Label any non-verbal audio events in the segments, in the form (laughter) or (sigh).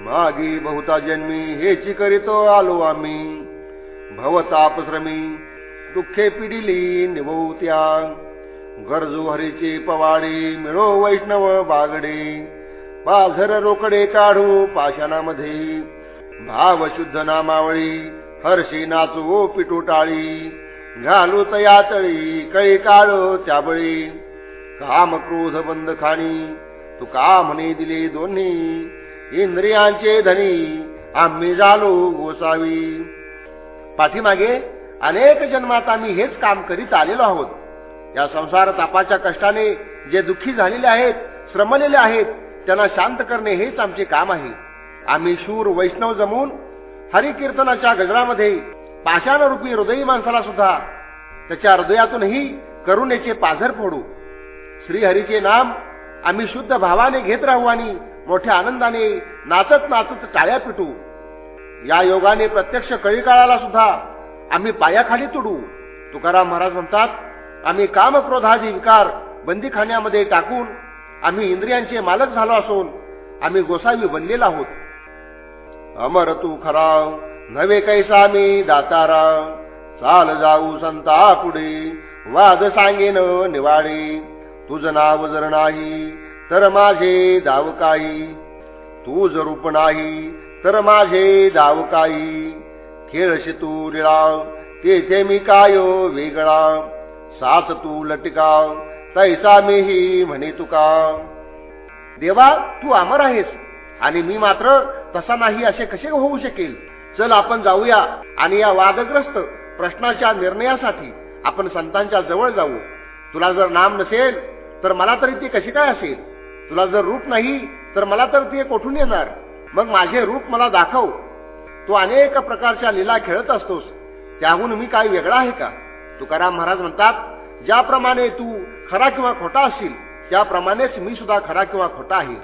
मागी बहुता जन्मी हेची करीतो आलो आम्ही. भवतापश्रमी दुःखे पिडिली निभवत्या. गरजू हरीचे पवाडे मिळो वैष्णव बागडे. पाझर रोकडे काढू पाषाणामध्ये. भाव शुद्ध नामावळी हर्षी नाचू पिटू टाळी. घालू तया तळी कळी काळ त्याबळी. काम क्रोध बंद खाणी तू का म्हणे दिले दोन्ही. इंद्रियांचे धनी आम्ही झालो गोसावी. पाठीमागे अनेक जन्मात आम्ही हेच काम करीत आलेलो आहोत. या संसार तापाच्या कष्टाने जे दुःखी झालेले आहेत श्रमलेले आहेत त्यांना शांत करणे हेच आमचे काम आहे. आम्ही शूर वैष्णव जमून हरिकीर्तनाच्या गजरामध्ये पाषाणरूपी हृदयी माणसाला सुद्धा त्याच्या हृदयातूनही करुणेचे पाझर फोडू. श्रीहरीचे नाम आम्ही शुद्ध भावाने घेत राहू आणि मोठ्या आनंदाने नाचत नाचत टाळ्या पिटू. या योगाने प्रत्यक्ष कळी काळाला सुद्धा आम्ही पायाखाली तुडू. तुकाराम महाराज म्हणतात आम्ही कामक्रोधाची विकार बंदीखान्यामध्ये टाकून आम्ही इंद्रियांचे मालक झालो असून आम्ही गोसावी बनलेला आहोत. अमर तू खराव नवे कैसा मी दाताराव चाल जाऊ संता पुढे वाद सांगेन निवाडे तुझ नाव जर नाही तर माझे दाव काही. तू जर नाही तर माझे दाव काही. खेळशी तू रिळाव तेथे मी काय वेगळा. साच तू लटकाव तैसा मीही म्हणे तुका. देवा तू अमर आहेस आणि मी मात्र तसा नाही असे कसे होऊ शकेल? चल आपण जाऊया आणि या वादग्रस्त प्रश्नाच्या निर्णयासाठी आपण संतांच्या जवळ जाऊ. तुला जर नाम नसेल तर मला तरी ती कशी काय असेल? तुला जर रूप नाही तर मला तर ते कोठून येणार? मग माझे रूप मला दाखव. तू अनेक प्रकारच्या लीला खेळत असतोस. त्याहून मी काय वेगळा आहे का? तुकाराम महाराज म्हणतात ज्याप्रमाणे तू खरा किंवा खोटा असशील त्याप्रमाणेच मी सुद्धा खरा किंवा खोटा आहे.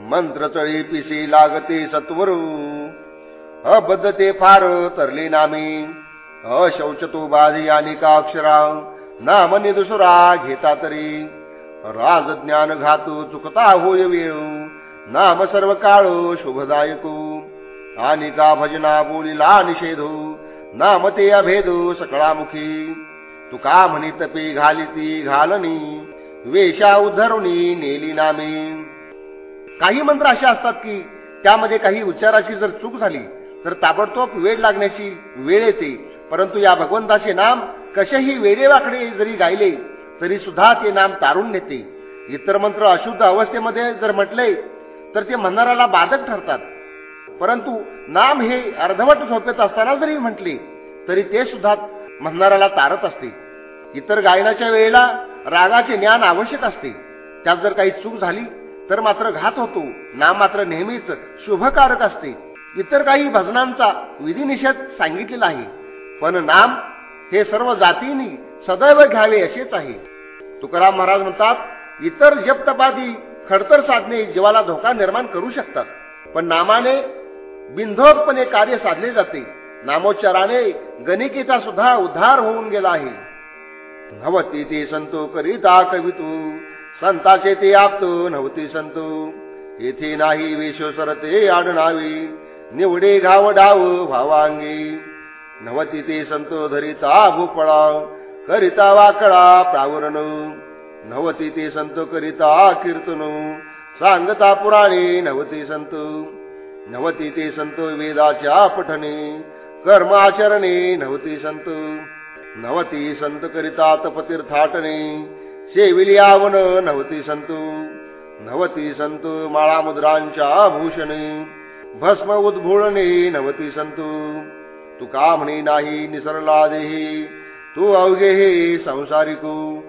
मंत्र चळी पिशी लागते सत्वरू. अबद्धते फार तरले नामी. अशौच तो बाधी आणि का अक्षरा नाम निदुसुरा घेता तरी. राज ज्ञान घातू चुकता होय वेळ नाम सर्व काळ शुभदायको। आणि का भजना बोलिला निषेधो नाम ते अभेदो सकळामुखी। तुका म्हणी तपी घालिती घालनी वेशा उद्धरुणी नेली नामे। काही मंत्र असे असतात की त्यामध्ये काही उच्चाराची जर चूक झाली तर ताबडतोब वेळ लागण्याची वेळ येते परंतु या भगवंताचे नाम कसेही वेडेवाकडे जरी गायले तरी सुद्धा ते नाम तारून नेते इतर मंत्र अशुद्ध अवस्थेमध्ये जर म्हटले तर ते म्हणणाऱ्याला बाधक ठरतात. परंतु नाम हे अर्धवट झोपेत असताना जरी म्हटले तरी ते सुद्धा म्हणणाऱ्याला तारत असते. इतर गायनाच्या वेळेला रागाचे ज्ञान आवश्यक असते. त्यात जर काही चूक झाली तर मात्र घात होतो. नाम मात्र नेहमीच शुभकारक असते. इतर काही भजनांचा विधिनिषेध सांगितलेला आहे. पण नाम हे सर्व जातींनी सदैव घ्यावे असेच आहे. तुकाराम महाराज म्हणतात इतर जपतपादी खडतर साधने जीवाला धोका निर्माण करू शकतात. पण नामाने बिनधोकपणे कार्य साधले जाते. नामोच्चाराने गणिकेचा सुद्धा उद्धार होऊन गेला आहे. नवती ते संतो करिता कवितू संताचे ते आपतो नवती संतो. येथे नाही विश्वसर ते आडणावी निवडे घाव डाव भावांगी. नवती ते संतो धरिता भूपळाव करिता वाकडा प्रावरण. नवती ते संत करिता कीर्तन. सांगता पुराणे नवती संत. नवती ते संत वेदाच्या पठणे कर्म आचरणे नवती संत. नवती संत करिता तपतीर्थाटने. सेविली आवन नवती संत. नवती संत माळा मुद्रांच्या भूषणे. भस्म उद्भूळणे नवती संत. तुका म्हणे नाही निसरला देही. तू अवघे हे संसारिकू.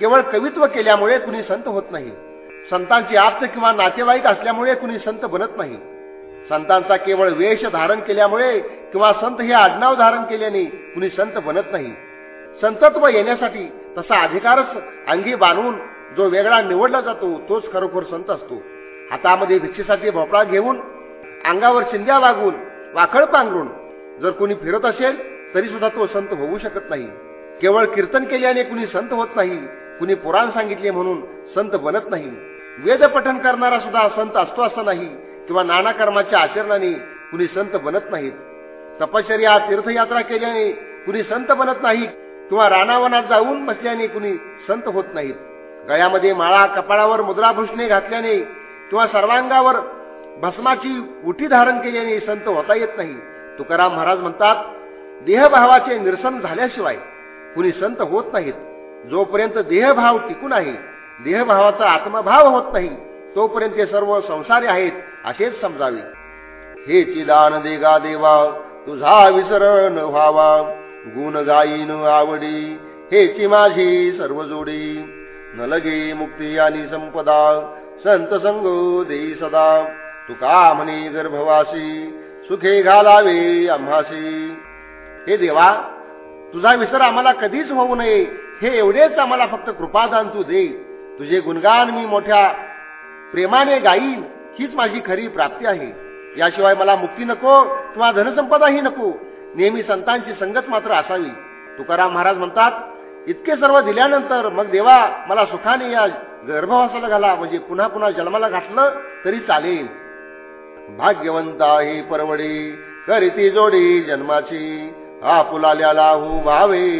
केवळ कवित्व केल्यामुळे कुणी संत होत नाही. संतांची आप्त किंवा नातेवाईक असल्यामुळे कुणी संत बनत नाही. संतांचा केवळ वेश धारण केल्यामुळे किंवा संत हे आडनाव धारण केल्याने कुणी संत बनत नाही. संतत्व येण्यासाठी तसा अधिकारच अंगी बांधून जो वेगळा निवडला जातो तोच खरोखर संत असतो. हातामध्ये भिक्षेसाठी भोपळा घेऊन अंगावर चिंध्या वागून वाकळ पांघरून जर कोणी फिरत असेल तरी सुद्धा तो संत होऊ शकत नाही. केवळ कीर्तन केल्याने कुणी संत होत नाही कुणी पुराण सांगितले म्हणून संत बनत नाही. वेद पठन करणारा सुद्धा संत असतो असं नाही किंवा नाना कर्माच्या आचरणाने कुणी संत बनत नाहीत. तपश्चर्या तीर्थयात्रा केल्याने कुणी संत बनत नाही किंवा रानावनात जाऊन बसल्याने कुणी संत होत नाहीत. गळ्यामध्ये माळा कपाळावर मुद्राभूषणे घातल्याने किंवा सर्वांगावर भस्माची उठी धारण केल्याने संत होता येत नाही. तुकाराम महाराज म्हणतात देहभावाचे निरसन झाल्याशिवाय कुणी संत होत नाहीत. जोपर्यंत देहभाव टिकून आहे देहभावाचा आत्मभाव होत नाही तोपर्यंत ते सर्व संसारी आहेत असेच समजावे. हे चिदान देगा देवा तुझा विसरण व्हावा. गुण गायीन आवडी हेची माझी सर्व जोडी. न लगे मुक्ती आणि संपदा संत संग देई सदा. तुका म्हणे गर्भवासी सुखे घालावे आम्हासी. हे देवा तुझा विसर आम्हाला कधीच होऊ नये. हे एवढेच आम्हाला फक्त कृपादान तू दे. तुझे गुणगान मी मोठ्या प्रेमाने गाईन हीच माझी खरी प्राप्ती आहे. याशिवाय मला मुक्ती नको किंवा धनसंपदाही नको. नेहमी संतांची संगत मात्र असावी. तुकाराम महाराज म्हणतात इतके सर्व दिल्यानंतर मग देवा मला सुखाने या गर्भवासाला घाला म्हणजे पुन्हा पुन्हा जन्माला घातलं तरी चालेल. भाग्यवंता ही परवडी करीती जोडी जन्माची. आपुलाल्याला हू व्हावे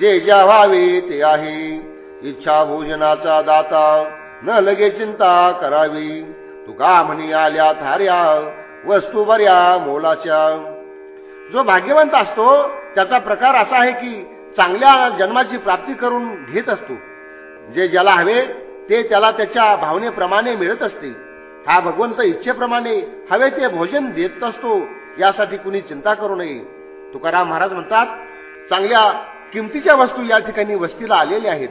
जे ज्या व्हावे ते आहे. इच्छा भोजनाचा दाता न लगे चिंता करावी. तुका म्हणी आल्या थार्या वस्तू बऱ्या मोलाच्या. जो भाग्यवंत असतो त्याचा प्रकार असा आहे की चांगल्या जन्माची प्राप्ती करून घेत असतो. जे ज्याला हवे ते त्याला त्याच्या भावनेप्रमाणे मिळत असते. हा भगवंत इच्छेप्रमाणे हवे ते भोजन देत असतो यासाठी कुणी चिंता करू नये. तुकाराम महाराज म्हणतात चांगल्या किमतीच्या वस्तू या ठिकाणी वस्तीला आलेल्या आहेत.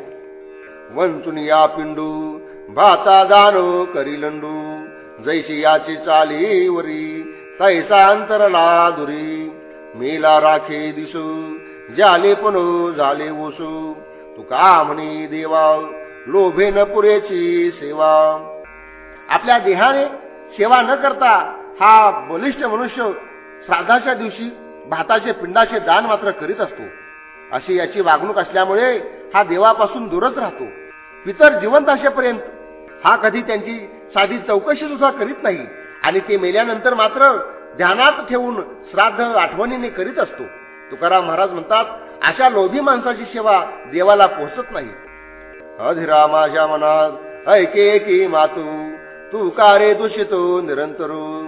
वंचून या पिंडू भाता दानो करी लंडू. जैशी याची चाली वरी तैसा अंतरला दुरी. मेला राखे दिसू जाले पण झाले ओसू. तुका म्हणे देवा लोभे न पुरेची सेवा. आपल्या देहाने सेवा न करता हा बलिष्ठ मनुष्य श्राद्धाच्या दिवशी भाताचे पिंडाचे दान मात्र करीत असतो. अशी याची वागणूक असल्यामुळे हा देवापासून दूरच राहतो. पितर जिवंत असेपर्यंत हा कधी त्यांची साधी चौकशी सुद्धा करीत नाही. आणि ते मेल्यानंतर मात्र ध्यानात ठेवून श्राद्ध आठवणीने करीत असतो. तुकाराम महाराज म्हणतात अशा लोभी माणसाची सेवा देवाला पोहोचत नाही. अधिरा माझ्या मनात ऐके की मातू तू कारे दूषितो निरंतरू?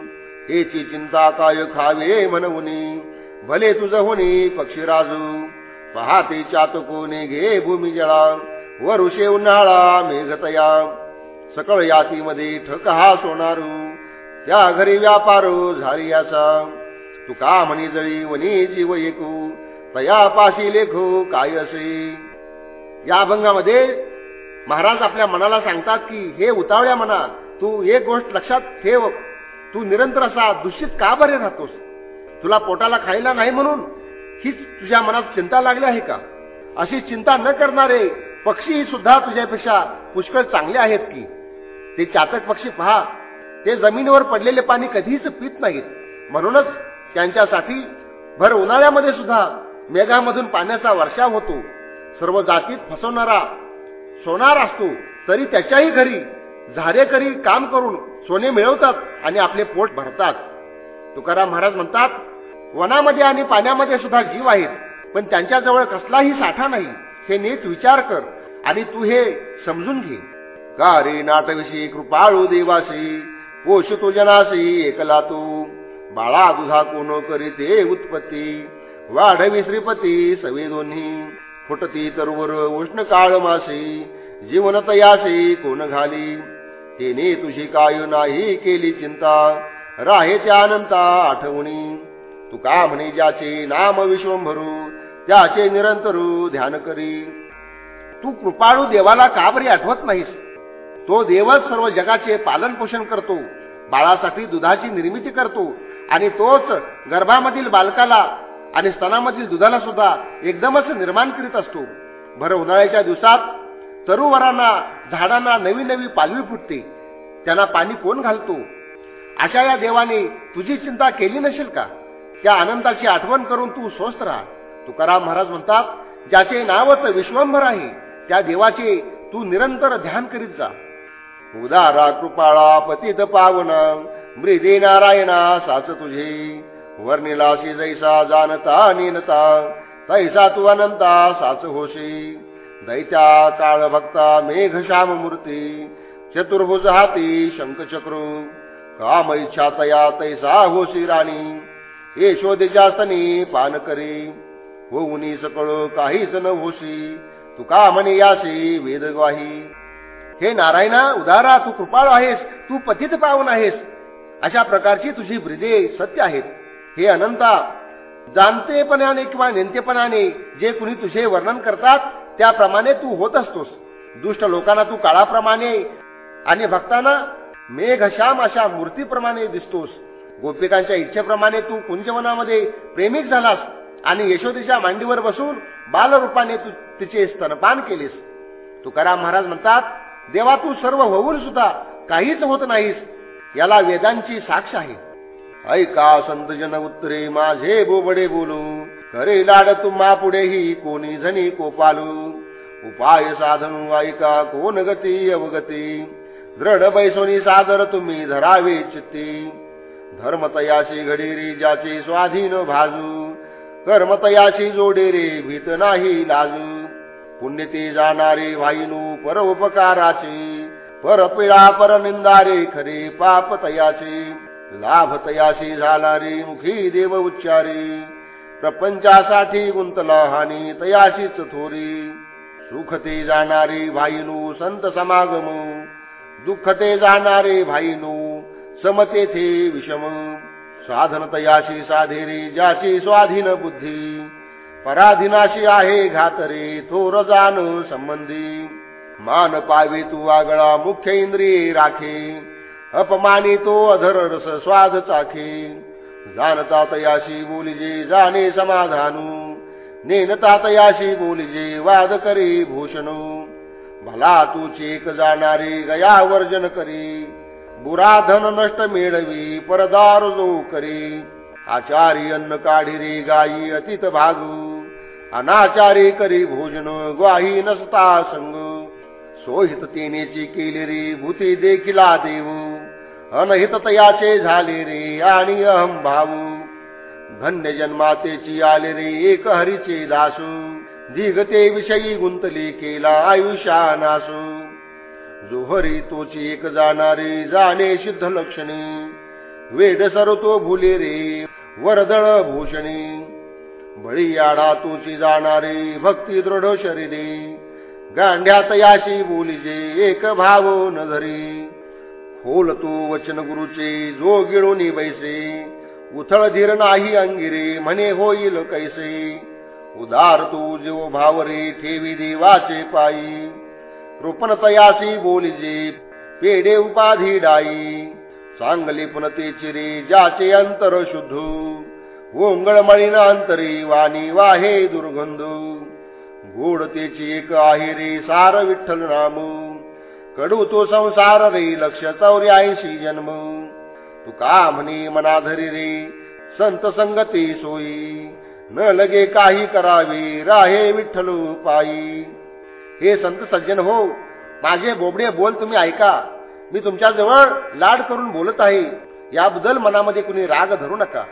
हेची चिंता काय खावे म्हणवनी भले तुझ होणी पक्षीराजू पहाते चातकोने घे भूमी जळा. वरुषे उन्हाळा मेघतया. सकळ यातीमध्ये ठक हा सोनारू. त्या घरी व्यापारो झाली याचा. तुका म्हणी जळी वनी जीव एकू तया पाशी लेखो काय असे? या अभंगामध्ये महाराज आपल्या मनाला सांगतात की हे उतावळ्या मना तू एक गोष्ट लक्षात ठेव. तू निरंतर असा दूषित का बरे राहतोस? तुला पोटाला खायला नाही म्हणून हीच तुझ्या मनात चिंता लागली आहे का? अशी चिंता न करणारे पक्षी सुद्धा तुझ्यापेक्षा पुष्कळ चांगले आहेत की? ते चातक पक्षी पहा. ते जमिनीवर पडलेले पाणी कधीच पित नाहीत. म्हणूनच त्यांच्यासाठी भर उन्हाळ्यामध्ये सुद्धा मेघामधून पाण्याचा वर्षाव होतो. सर्व जातीत फसवणारा सोनार असतो. तरी त्याच्याही घरी झारेकरी काम करून सोने मिळवतात आणि आपले पोट भरतात. तुकाराम महाराज म्हणतात वनामध्ये आणि पाण्यामध्ये सुद्धा जीव आहेत. पण त्यांच्याजवळ कसलाही साठा नाही. हे नीट विचार कर आणि तू हे समजून घे. का रे नाटविषयी कृपाळू देवासी पोष तो जनासी एकला तू. बाळा तुझा कोण करीते उत्पत्ती? वाढवी श्रीपती सवे दोन्ही. फुटती तरवर उष्ण काळ मासी जीवनत यासी कोण घाली? तिने तुझी काय नाही केली चिंता. राहेचे अनंता आठवणी. तू का म्हणे ज्याचे नाम विश्वंभरू त्याचे निरंतरू ध्यान करी? तू कृपाळू देवाला का बरी आठवत नाहीस? तो देवच सर्व जगाचे पालन पोषण करतो बाळासाठी दुधाची निर्मिती करतो आणि तोच गर्भामधील बालकाला आणि स्तनामधील दुधाला सुद्धा एकदमच निर्माण करीत असतो. भर उन्हाळ्याच्या दिवसात तरुवरांना झाडांना नवी नवी पालवी फुटते. त्यांना पाणी कोण घालतो? अशा या देवाने तुझी चिंता केली नसेल का? त्या आनंदाची आठवण करून तू स्वस्थ राहा. तुकाराम महाराज म्हणतात ज्याचे नावच विश्वंभर आहे त्या देवाचे तू निरंतर ध्यान करीत जा. उदारा कृपाळा पतित पावन मृदे नारायणा साच तुझे. वर्णिलासी जैसा जानता नेनता तैसा तू अनंता साच होशी दैत्या काळ भक्ता मेघ श्याम मूर्ती चतुर्भुज हाती शंखचक्र काम इच्छा तया तैसा होशी राणी. यशोदेच्या स्तनी पान करी. होऊनी सकळ काहीच न होशी. तुका म्हणे याशी वेदग्वाही हे नारायणा उदारा तू कृपाळ आहेस तू पतित पावन आहेस. अशा प्रकारची तुझी ब्रिजे सत्य आहेत. हे अनंता जाणतेपणाने किंवा नेमतेपणाने जे कुणी तुझे वर्णन करतात त्याप्रमाणे तू होत असतोस. दुष्ट लोकांना तू काळाप्रमाणे आणि भक्तांना मेघश्याम अशा मूर्तीप्रमाणे दिसतोस. गोपिकांच्या इच्छेप्रमाणे तू कुंजवनामध्ये प्रेमिक झालास आणि यशोदेच्या मांडीवर बसून बालरूपाने तू तिचे स्तनपान केलेस. तुकाराम महाराज म्हणतात देवा तू सर्व होऊन सुद्धा काहीच होत नाहीस. याला वेदांची साक्ष आहे. ऐका संतजन उत्तरे माझे बोबडे बोलू. करे लाड तुम्हा पुढेही कोणी झनी कोपालू. उपाय साधनू ऐका कोण गती अवगती. दृढ बैसोनी सादर तुम्ही धरावे चित्ती. धर्मतयाशी घडीरी ज्याची ज्याचे स्वाधीन भाजू कर्मतयाशी जोडेरे भीत नाही लाजू. पुण्यते जाणारे वाईनू पर उपकाराचे पर पर निंदारे खरे पाप तयाचे लाभ तयाशी झाला मुखी देव उच्चारी. प्रपंचासाठी गुंतला हानी तयाशीच थोरी. सुखते जाणारे भाईनू संत समागम दुःखते जाणारे भाईनू समतेथे विषम। साधन तयाशी साधेरी ज्याशी स्वाधीन बुद्धी। पराधीनाशी आहे घातरे थोर जाण संबंधी। मान पावे तू आगळा मुख्य इंद्रिये राखे। अपमानी तो अधर रस स्वाद चाखे। जाणता तयाशी बोलिजे जाणे समाधानू। नेनता तयाशी बोलिजे वाद करे भूषण। भला तू चेक जाणारे गया वर्जन करी। बुरा धन नष्ट मिळवी परदार जो करी आचारी अन्न काढी रे गायी अतित भागू. अनाचारी करी भोजन ग्वाही नसता संग. सोहित तेनेची केली रे भूती देखिला देव अनहित तयाचे झाले रे आणि अहम भाऊ. धन्य जन्मातेची आले रे एक हरीचे दासू. दिगते विषयी गुंतले केला आयुष्या नासू जोहरी तोची एक जाणारे जाणे सिद्ध लक्षणे. वेद सरतो भुले रे वरदळ भूषणे. बळी आडा तोची जाणारे भक्ती दृढ शरीरे. गांड्यात याशी बोलीजे एक भाव न धरी. खोल तू वचन गुरुचे जो गिळून बैसे. उथळ धीर नाही अंगिरे म्हणे होईल कैसे. उदार तू जीव भावरे ठेवी देवाचे पायी. कृपण बोलिजे पेडे उपाधी डाई. चांगले पुनते चिरे ज्याचे अंतर शुद्ध. ओंगळमळीन अंतरी वाणी वाहे दुर्गंध. गोडतेची एक आहे रे सार विठ्ठल नाम. कडू तो संसार रे लक्ष चौऱ्याऐंशी जन्म. तुका म्हणे मनाधरी रे संत संगती सोयी. न लगे काही करावे राहे विठ्ठल पायी हे संत सज्जन हो माझे बोबडे बोल तुम्ही ऐका. मी तुमच्याजवळ लाड करून बोलत आहे. याबद्दल मनामध्ये कुणी राग धरू नका.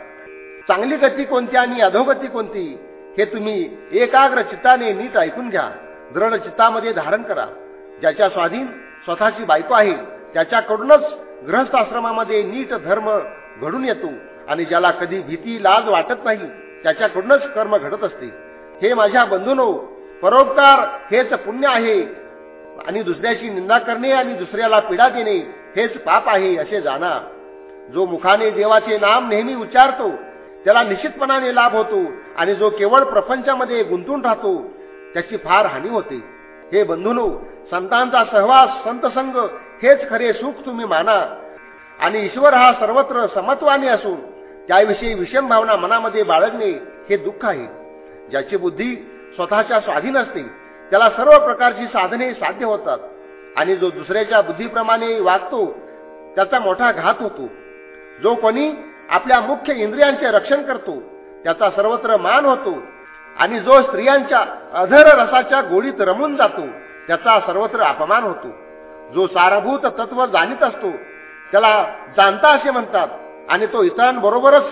चांगली गती कोणती आणि अधोगती कोणती हे तुम्ही एकाग्र चित्ताने नीट ऐकून घ्या. दृढ चित्तामध्ये धारण करा. ज्याच्या स्वाधीन स्वतःची बायको आहे त्याच्याकडूनच ग्रहस्थाश्रमामध्ये नीट धर्म घडून येतो आणि ज्याला कधी भीती लाज वाटत नाही त्याच्याकडूनच कर्म घडत असते. हे माझ्या बंधूनो परोपकार हेच पुण्य आहे. आणि दुसऱ्याची निंदा करणे आणि दुसऱ्याला पीडा देणे हेच पाप आहे असे जाणा जो मुखाने देवाचे नाम नेहमी उच्चारतो त्याला निश्चितपणाने लाभ होतो आणि जो केवळ प्रपंचामध्ये गुंतून राहतो त्याची फार हानी होते. हे बंधुनो संतांचा सहवास संत संग हेच खरे सुख तुम्ही माना. आणि ईश्वर हा सर्वत्र समत्वाने असून त्याविषयी विषम भावना मनामध्ये बाळगणे हे दुःख आहे. ज्याची बुद्धी स्वतःच्या स्वाधीन असते. त्याला सर्व प्रकारची साधने साध्य होतात. आणि जो दुसऱ्याच्या बुद्धीप्रमाणे वागतो त्याचा मोठा घात होतो. जो कोणी आपल्या मुख्य इंद्रियांचे रक्षण करतो त्याचा सर्वत्र मान होतो. आणि जो स्त्रियांच्या अधर रसाच्या गोळीत रमून जातो त्याचा सर्वत्र अपमान होतो. जो सारभूत तत्व जाणीत असतो त्याला जाणता असे म्हणतात. आणि तो इतरांबरोबरच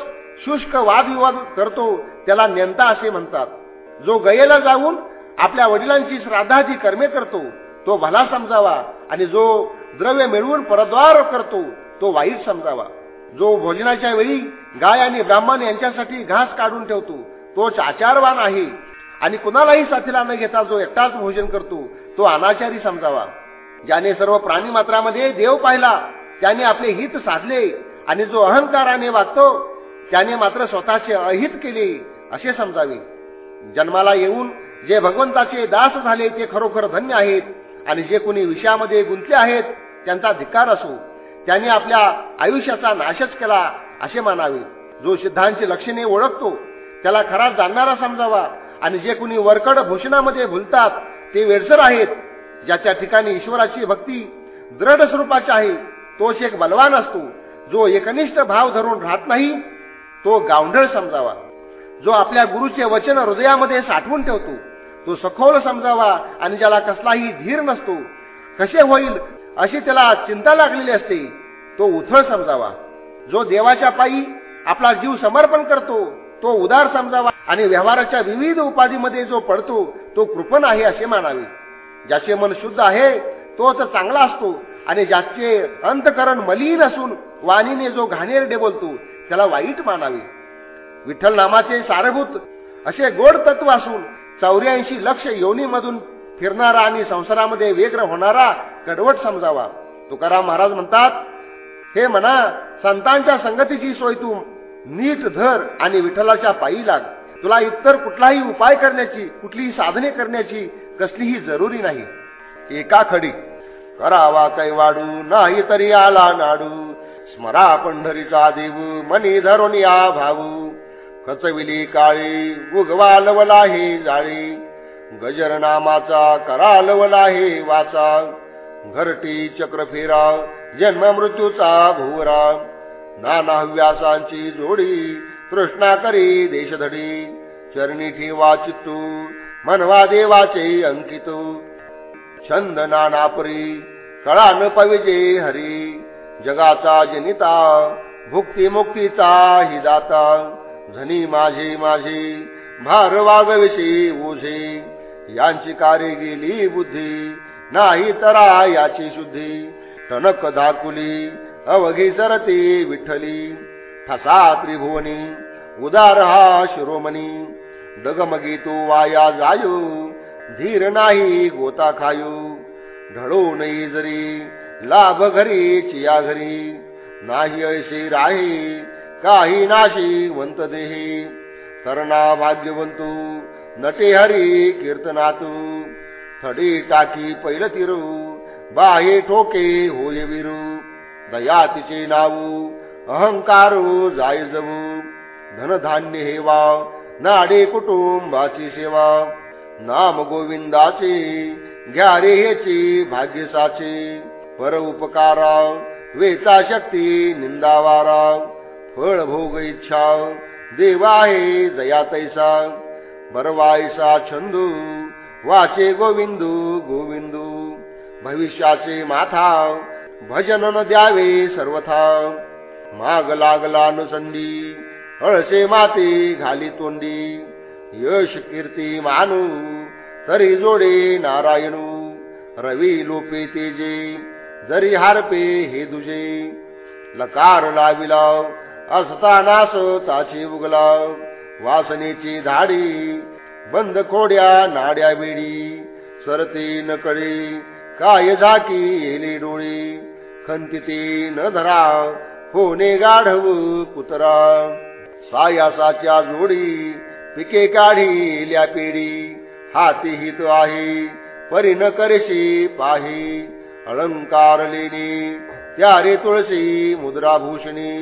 शुष्क वादविवाद करतो त्याला नेंता असे म्हणतात. जो गयेला जाऊन आपल्या वडिलांची श्राद्धाची कर्मे करतो तो भला समजावा आणि जो द्रव्य मिळवून परद्वार करतो तो वाईट समजावा. जो भोजनाच्या वेळी गाय आणि ब्राह्मण यांच्यासाठी घास काढून ठेवतो तो आचारवान आहे. आणि कुणालाही साथीला न घेता जो एकटाच भोजन करतो तो अनाचारी समजावा. ज्याने सर्व प्राणी मात्रामध्ये देव पाहिला त्याने आपले हित साधले आणि जो अहंकाराने वागतो त्याने मात्र स्वतःचे अहित केले असे समजावे. जन्माला येऊन जे भगवंताचे दास झाले ते खरोखर धन्य आहेत आणि जे कोणी विषयामध्ये गुंतले आहेत त्यांचा धिक्कार असो. त्यांनी आपल्या आयुष्याचा नाशच केला असे मानावे. जो सिद्धांची लक्षणे ओळखतो त्याला खरा जाणणारा समजावा. आणि जे कुणी वरकड भूषणामध्ये भुलतात ते वेडसर आहेत. ज्याच्या ठिकाणी ईश्वराची भक्ती दृढ स्वरूपाची आहे तोच एक बलवान असतो. जो एकनिष्ठ भाव धरून राहत नाही तो गावढळ समजावा. जो आपल्या गुरुचे वचन हृदयामध्ये साठवून ठेवतो तो सखोल समजावा आणि ज्याला कसलाही धीर नसतो कसे होईल अशी त्याला चिंता लागलेली असते तो उथळ समजावा. जो देवाच्या पायी आपला जीव समर्पण करतो तो उदार समजावा आणि व्यवहाराच्या विविध उपाधीमध्ये जो पडतो तो कृपण आहे असे मानावे. ज्याचे मन शुद्ध आहे तो तर चांगला असतो आणि ज्याचे अंतकरण मलिन असून वाणीने जो घाणेरडे बोलतो त्याला वाईट मानावे. विठ्ठल नामाचे सारभूत. असे गोड तत्व असून चौऱ्याऐंशी लक्ष योनीमधून फिरणारा आणि संसारामध्ये वेग्र होणारा कडवट समजावा. तुकाराम महाराज म्हणतात हे म्हणा संतांच्या संगतीची सोय तू नीट धर आणि विठ्ठलाच्या पायी लाग. तुला इतर कुठलाही उपाय करण्याची कुठलीही साधने करण्याची कसलीही जरुरी नाही. एका खडी. करावा कैवाडू नाही तरी आला नाडू. स्मरा पंढरीचा देव मनी धरून या भाऊ कचविली काळी उगवा लवला हे जाळी. गजर नामाचा करा लवला हे वाचा. घरटी चक्र फेरा जन्म मृत्यूचा भुवरा नाना व्यासांची जोडी तृष्णा करी देशधडी. चरणी ठेवा चित्तू मनवा देवाचे अंकित. छंद नानापरी कळा न पविजे हरी. जगाचा जनिता भुक्ती मुक्तीचा हि दाता. धनी माझे माझे भार वागविषयी ओझे यांची कार्य गेली बुद्धी नाही तरा याची शुद्धी. टनक धाकुली अवघी सरती विठ्ठली. ठसा त्रिभुवनी उदार हा शिरोमणी. डगमगी तो वाया जायो धीर नाही गोता खायो. ढळो नाही जरी लाभ घरी चिया घरी. नाही ऐशी राही काही नाशी वंत देही. सरणा भाग्यवंतू नटे हरी कीर्तनातू. थडी टाकी पैल तिरू बाहे ठोके होय विरू. दया तिचे नावू अहंकारू जाय जवू. धनधान्य हेवा नाडे कुटुंबाची सेवा. नाम गोविंदाचे घ्या रे हेची भाग्यसाचे. पर उपकाराव वेचा शक्ती निंदावाराव फळ भोग इच्छा. देवा जया दया तैसा. बरवायसा छंदू. वाचे गोविंदू गोविंदू. भविष्याचे माथा. भजन न द्यावे सर्वथा. माग लागला नुसंडी हळसे माते घाली तोंडी. यश कीर्ती मानू. तरी जोडे नारायणू. रवी लोपे तेजे. जरी हारपे हे दुजे. लकार लाविला. असतानास ताची उगला वासनेची धाडी बंद खोड्या नाड्या बेडी सरती नकळी काय झाकी येली डोळी. खंतिते न धरा होणे गाढव कुतरा. सायासाच्या जोडी पिके काढी पेडी हाती हित आहे परी न करेशी पाही. अलंकार लेणी त्या रे तुळशी मुद्राभूषणी.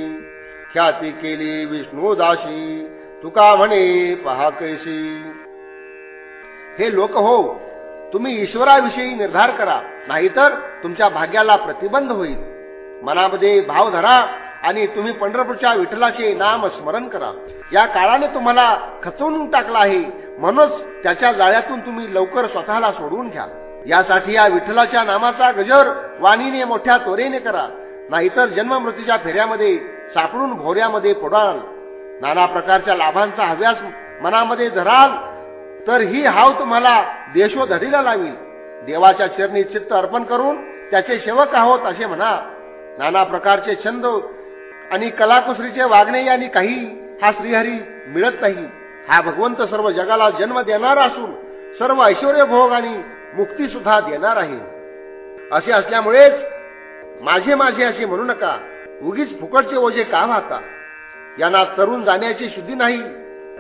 ख्याती केली विष्णुदाशी तुका म्हणे पहा कैसी हे लोक हो तुम्ही ईश्वराविषयी निर्धार करा नाहीतर तुमच्या भाग्याला प्रतिबंध होईल. मनामध्ये भाव धरा आणि तुम्ही पंढरपूरच्या विठ्ठलाचे नाम स्मरण करा. या काळाने तुम्हाला खचवून टाकला आहे म्हणूनच त्याच्या जाळ्यातून तुम्ही लवकर स्वतःला सोडवून घ्या. यासाठी या विठ्ठलाच्या नामाचा गजर वाणीने मोठ्या त्वरेने करा. नाहीतर जन्म मृत्यूच्या फेऱ्यामध्ये सापडून भोऱ्यामध्ये पडाल. नाना प्रकारच्या लाभांचा हव्यास मनामध्ये धराल तर ही हाव तुम्हाला देशोधडीला लावी देवाच्या चरणी चित्त अर्पण करून त्याचे सेवक आहोत असे म्हणा. नाना प्रकारचे छंद आणि कलाकुसरीचे वागणे आणि काही हा श्रीहरी मिळत नाही. हा भगवंत सर्व जगाला जन्म देणार असून सर्व ऐश्वर भोग आणि मुक्ती सुद्धा देणार आहे. असे असल्यामुळेच माझे माझे असे म्हणू नका. उगीच फुकटचे ओझे का वाहता? यांना तरुण जाण्याची शुद्धी नाही.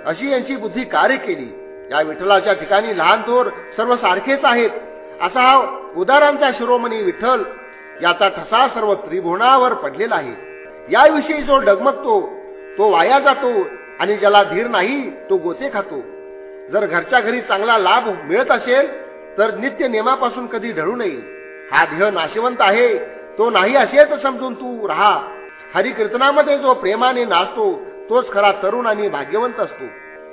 अशी यांची बुद्धी कार्य केली? या विठ्ठलाच्या ठिकाणी लहान थोर सर्व सारखेच आहेत. असा हा उदारांचा शिरोमणी विठ्ठल याचा ठसा सर्व त्रिभुवनावर पडलेला आहे. याविषयी जो डगमगतो तो वाया जातो आणि ज्याला धीर नाही तो गोते खातो. जर घरच्या घरी चांगला लाभ मिळत असेल तर नित्य नियमापासून कधी ढळू नये. हा ध्येय नाशिवंत आहे. तो नाही असेच समजून तू राहा. हरिकीर्तनामध्ये जो प्रेमाने नाचतो तोच खरा तरुण आणि भाग्यवंत असतो.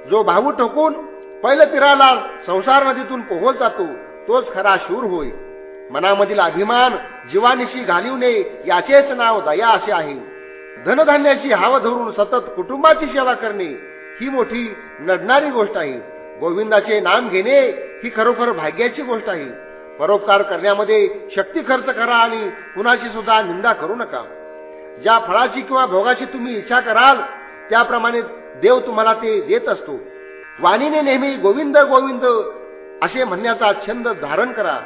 जो भाऊ ठोकून पहिलं तीराला संसार नदीतून पोहोल जातो तोच खरा शूर होय. मनामधील अभिमान जीवानिशी घालिव नये याचेच नाव दया असे आहे. धनधान्याची हाव धरून सतत कुटुंबाची सेवा करणे ही मोठी नडणारी गोष्ट आहे. गोविंदाचे नाम घेणे ही खरोखर भाग्याची गोष्ट आहे. परोपकार करण्यामध्ये शक्ती खर्च करा आणि कुणाची सुद्धा निंदा करू नका. ज्या फळाची किंवा भोगाची तुम्ही इच्छा कराल त्याप्रमाणे देव तुम्हाला ते देत असतो. वाणीने नेहमी गोविंद गोविंद असे म्हणण्याचा छंद धारण करा.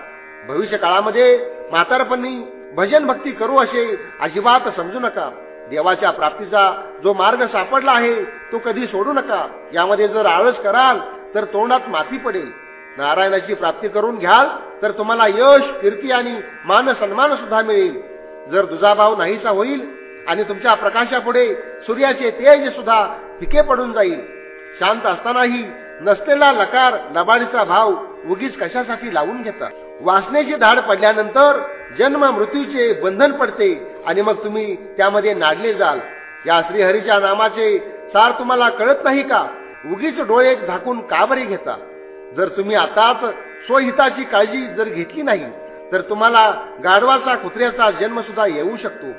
भविष्य काळामध्ये म्हातारपणी भजन भक्ती करू असे अजिबात समजू नका. देवाच्या प्राप्तीचा जो मार्ग सापडला आहे तो कधी सोडू नका. यामध्ये जर आळस कराल तर तोंडात माती पडेल. नारायणाची प्राप्ती करून घ्याल तर तुम्हाला यश कीर्ती आणि मान सन्मान सुद्धा मिळेल. जर दुजाभाव नाहीसा होईल आणि तुमच्या प्रकाशापुढे सूर्याचे तेज सुद्धा फिके पडून जाईल. शांत असतानाही नसलेला लकार लबाडीचा भाव उगीच कशासाठी लावून घेतात वासनेची धाड पडल्यानंतर जन्म मृत्यूचे बंधन पडते आणि मग तुम्ही त्यामध्ये नाडले जाल. या श्रीहरीच्या नामाचे सार तुम्हाला कळत नाही का? उगीच डोळे झाकून का बरे घेता? जर तुम्ही आताच स्वहिताची काळजी जर घेतली नाही तर तुम्हाला गाढवाचा कुत्र्याचा जन्म सुद्धा येऊ शकतो.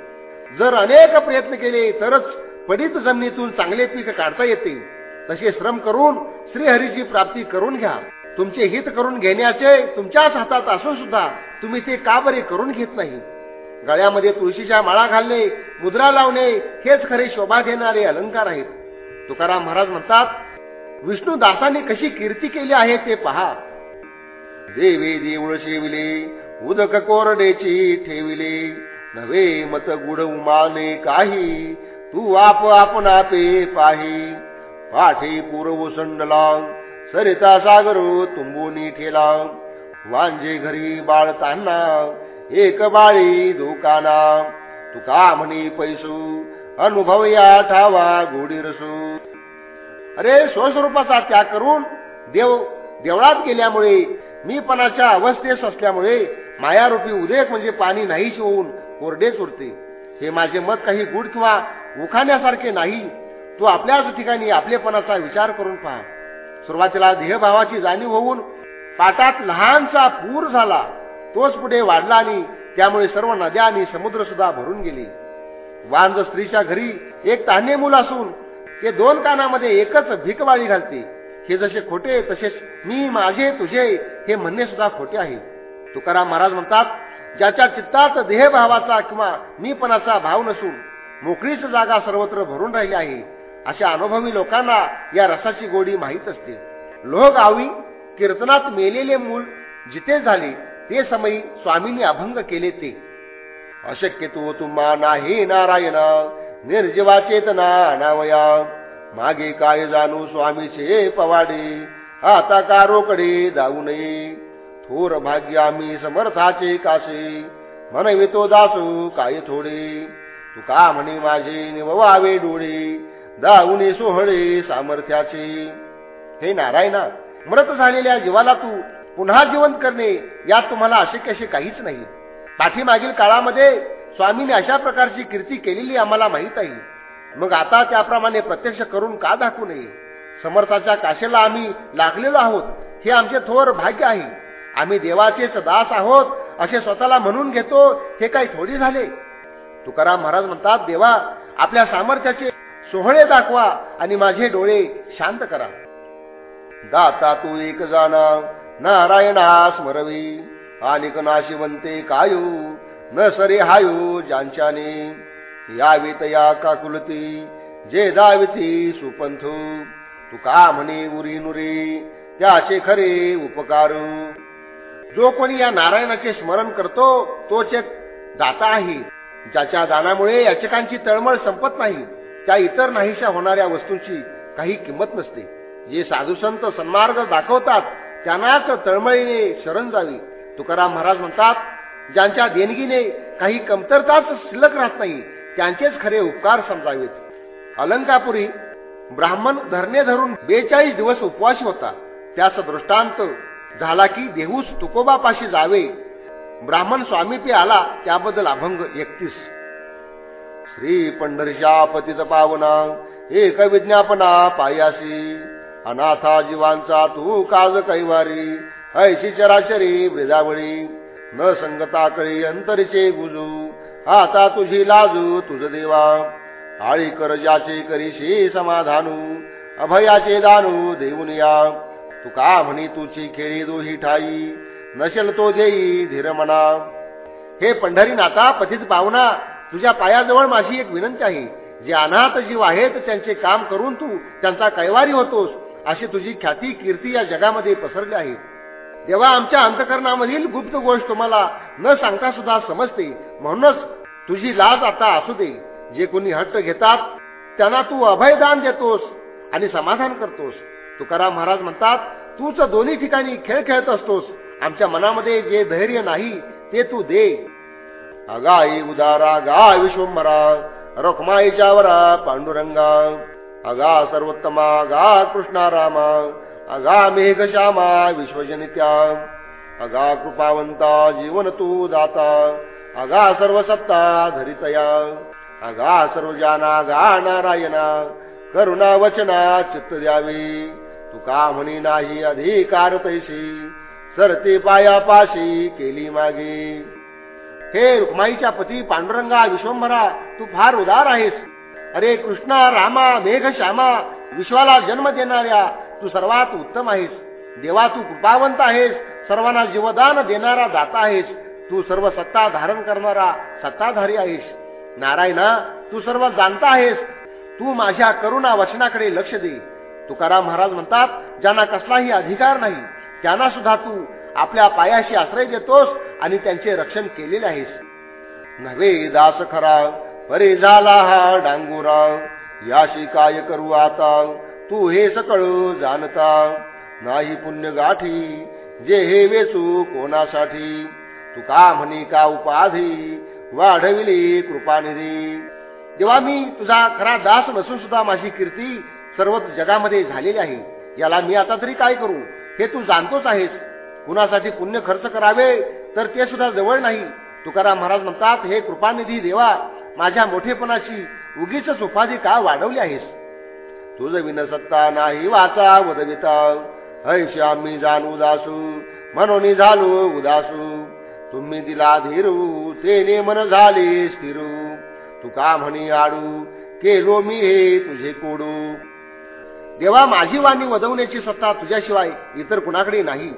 जर अनेक प्रयत्न केले तरच पडित जमिनीतून चांगले पीक काढता येते. तसे श्रम करून श्रीहरीची प्राप्ती करून घ्या. तुमचे हित करून घेण्याचे तुमच्याच हातात असून सुद्धा तुम्ही ते का बरे करून घेत नाही? गळ्यामध्ये तुळशीच्या माळा घालणे मुद्रा लावणे हेच खरे शोभा घेणारे अलंकार आहेत. तुकाराम महाराज म्हणतात विष्णुदासाने कशी कीर्ती केली आहे ते पहा. देवे देऊळ शेविले उदक कोरडेची ठेविले. नवे मत गुढ उमाने काही तू आप आपणा पे पाही. पाठे पूर्व संडला सरिता सागर तुंबोनी ठेला. वांजे घरी बाळताना एक बाळी दुकाना तुका म्हणी पैसू अनुभव या ठावा गोडी रसू. अरे स्वस्वरूपाचा त्याग करून देव देवळात गेल्यामुळे मी पणाच्या अवस्थेस असल्यामुळे मायारूपी उदेक म्हणजे पाणी नाहीच होऊन कोरडेच उरते हे माझे मत काही गुड किंवा उखाण्यासारखे नाही. तू आपल्याच ठिकाणी आपलेपणाचा विचार करून पहा. सुरुवातीला देहभावाची जाणीव होऊन पाटात लहानसा पूर झाला. तोच पुढे वाढला आणि त्यामुळे सर्व नद्या आणि समुद्र सुद्धा भरून गेले. वांज स्त्रीच्या घरी एक तान्हे मूल असून ते दोन कानामध्ये एकच भिकवाळी घालते. हे जसे खोटे तसेच मी माझे तुझे हे म्हणणे सुद्धा खोटे आहे. तुकाराम महाराज म्हणतात ज्याच्या चित्तात देहभावाचा किंवा मीपणाचा भाव नसून मोकळीच जागा सर्वत्र भरून राहिली आहे अशा अनुभवी लोकांना या रसाची गोडी माहीत असते. लोह गावी कीर्तनात मेलेले मूल जिथे झाले ते समयी स्वामींनी अभंग केले ते. अशक्य तू तुम्हा नाही नारायण निर्जीवा चेतना अनावया मागे काय जाणू स्वामीचे पवाडे? आता कारोकडे जाऊ नये? थोर भाग्य आम्ही समर्थाचे कासे? म्हणवितो दासू काय थोडे? तू का म्हणे माझे निववावे डोळे. दाऊने सोहळे सामर्थ्याचे. हे नारायणा मृत झालेल्या जीवाला तू पुन्हा जिवंत करणे यात तुम्हाला अशक्य असे काहीच नाही. पाठीमागील काळामध्ये स्वामीने अशा प्रकारची कीर्ती केलेली आम्हाला माहीत आहे. मग आता त्याप्रमाणे प्रत्यक्ष करून का दाखवू नये? समर्थाच्या काशेला आम्ही लागलेलो आहोत हे आमचे थोर भाग्य आहे. आम्ही देवाचेच दास आहोत असे स्वतःला म्हणून घेतो हे काही थोडी झाले. तुकाराम महाराज म्हणतात देवा आपल्या सामर्थ्याचे सोहळे दाखवा आणि माझे डोळे शांत करा. दाता तू एक जाणा नारायणा स्मरवी आणि नाशिवंते कायू न सरी हायू ज्यांच्याने. यावीत या काकुलती जे दाविती सुपंथू. तू का म्हणे उरी नुरी त्याचे खरे उपकारू. जो कोणी या नारायणाचे स्मरण करतो तोच एक दाता आहे. ज्याच्या दानामुळे याचकांची तळमळ संपत नाही त्या इतर नाहीशा होणाऱ्या वस्तूंची काही किंमत नसते. जे साधू संत सन्मार्ग दाखवतात त्यांनाच तळमळीने शरण जावी. तुकाराम महाराज म्हणतात ज्यांच्या देणगीने काही कमतरताच शिल्लक राहत नाही त्यांचेच खरे उपकार समजावेत. अलंकापुरी ब्राह्मण धरणे धरून बेचाळीस दिवस उपवास होता. त्याचा दृष्टांत झाला की देहूस तुकोबापाशी जावे. ब्राह्मण स्वामी स्वामीपी आला त्याबद्दल अभंग एकतीस. श्री पंढरीच्या पतित पावना एक विज्ञापना पायासी. अनाथा जीवांचा तू काज कैवारी ऐशी चराचरी ब्रिदावळी न संगता कळी अंतरीचे गुजू. आता तुझी लाजू तुझ देवा. आळी कर ज्याचे करीशी समाधानू. अभयाचे दानू देऊन या. का म्हणी तुझी खेळी दोही ठाई? नशल तो देई धीर म्हणा हे पंढरी नाता पथित पावना तुझ्या पायाजवळ माझी एक विनंती आहे. जे अनाथ जीव आहेत त्यांचे काम करून तू त्यांचा कैवारी होतोस अशी तुझी ख्याती कीर्ती या जगामध्ये पसरली आहे. तेव्हा आमच्या अंतकरणामधील गुप्त गोष्ट तुम्हाला न सांगता सुद्धा समजते. म्हणूनच तुझी लाज आता असू दे. जे कोणी हट्ट घेतात त्यांना तू अभयदान देतोस आणि समाधान करतोस. तुकाराम महाराज म्हणतात तूच दोन्ही ठिकाणी खेळ खेळत असतोस. आमच्या मनामध्ये जे धैर्य नाही ते तू दे. अगाई उदारा गा विश्वंभरा रखमाईच्या वरा पांडुरंगा. अगा सर्वोत्तमा गा कृष्णा अगा अगा मेघश्यामा विश्वजनित्या. अगा कृपावंता जीवन तू दाता. अगा सर्वसत्ता धरितया. अगा सर्वजाना गा नारायणा. करुणा वचना चित्त द्यावी. तुका म्हणी नाही अधिकार तैशी? सरते पायापाशी केली मागे. हे रुक्माईच्या पती पांडुरंगा विश्वंभरा तू फार उदार आहेस. अरे कृष्णा रामा मेघ श्यामा विश्वाला जन्म देणाऱ्या तू सर्वात उत्तम आहेस. देवा तू कृपावंत आहेस. सर्वांना जीवदान देणारा दाता आहेस. तू सर्व सत्ता धारण करणारा सत्ताधारी आहेस. नारायणा तू सर्व जाणता आहेस. तू माझ्या करुणा वचनाकडे लक्ष दे. तुकाराम महाराज म्हणतात ज्यांना कसलाही अधिकार नाही त्यांना सुद्धा तू आपल्या पायाशी आश्रय देतोस आणि त्यांचे रक्षण केलेले आहेस. नव्हे दास खरा परे झाला हा डांगुराव याशी काय करू आता? तू हे सकळ जाणता नाही पुण्य गाठी जे हे वेचू कोणासाठी? तू का म्हणी का उपाधी? वाढविली कृपानिधी. जेव्हा मी तुझा खरा दास नसून सुद्धा माझी कीर्ती सर्व जगामध्ये झालेली आहे. याला मी आता तरी काय करू? हे तू जाणतोच आहेस. कुणासाठी पुण्य खर्च करावे तर ते सुद्धा जवळ नाही. तुकाराम महाराज म्हणतात हे कृपानिधी देवा माझ्या मोठेपणाची उगीच उपाधी का वाढवली आहेस? तुझ विनसत्ता नाही वाचा वदविता हैशी आम्ही जाणू उदासू म्हणून झालो उदासू. तुम्ही दिला धीरू ते मन झाले स्थिरू. तुका म्हणी आडू केलो मी हे तुझे कोडू. देवा माझी वाणी वदवण्याची सत्ता तुझ्याशिवाय इतर कुणाकडे नाही.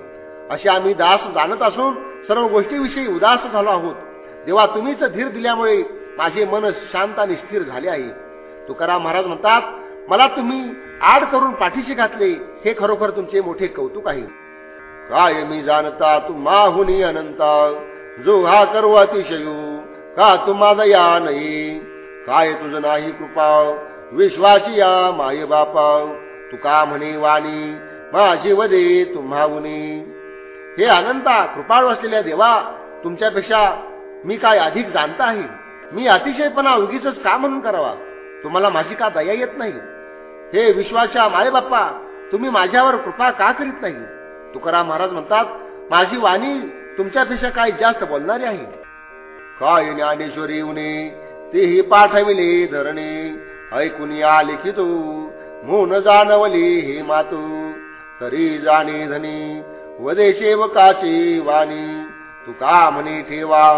असे आम्ही दास जाणत असून सर्व गोष्टीविषयी उदास झालो आहोत. देवा तुम्हीच धीर दिल्यामुळे माझे मन शांत आणि स्थिर झाले आहे. तुकाराम महाराज म्हणतात मला तुम्ही आड करून पाठीशी घातले हे खरोखर तुमचे मोठे कौतुक आहे. काय मी जाणता तू माहुनी अनंता? जो हा करू अतिशयू का तुम्हाला या नाही? काय तुझ नाही कृपा? विश्वाची या माय बापा. तुका म्हणे वाणी माझी वदे तुम्हाहुनी हे अनंता कृपाळू असलेल्या देवा तुमच्यापेक्षा मी काय अधिक जाणता आहे? मी अतिशयपणा उगीच का म्हणून करावा? तुम्हाला माझी का दया येत नाही? हे विश्वाच्या मायबाप्पा तुम्ही माझ्यावर कृपा का करीत नाही? तुकाराम महाराज म्हणतात माझी वाणी तुमच्यापेक्षा काही जास्त बोलणारी आहे. काय ज्ञानेश्वरी उने तेही पाठविले धरणे ऐकून या लिखितो मून जाणवली हे मातू तरी जाणे धनी वदे सेवकाची वाणी तुका म्हणे ठेवा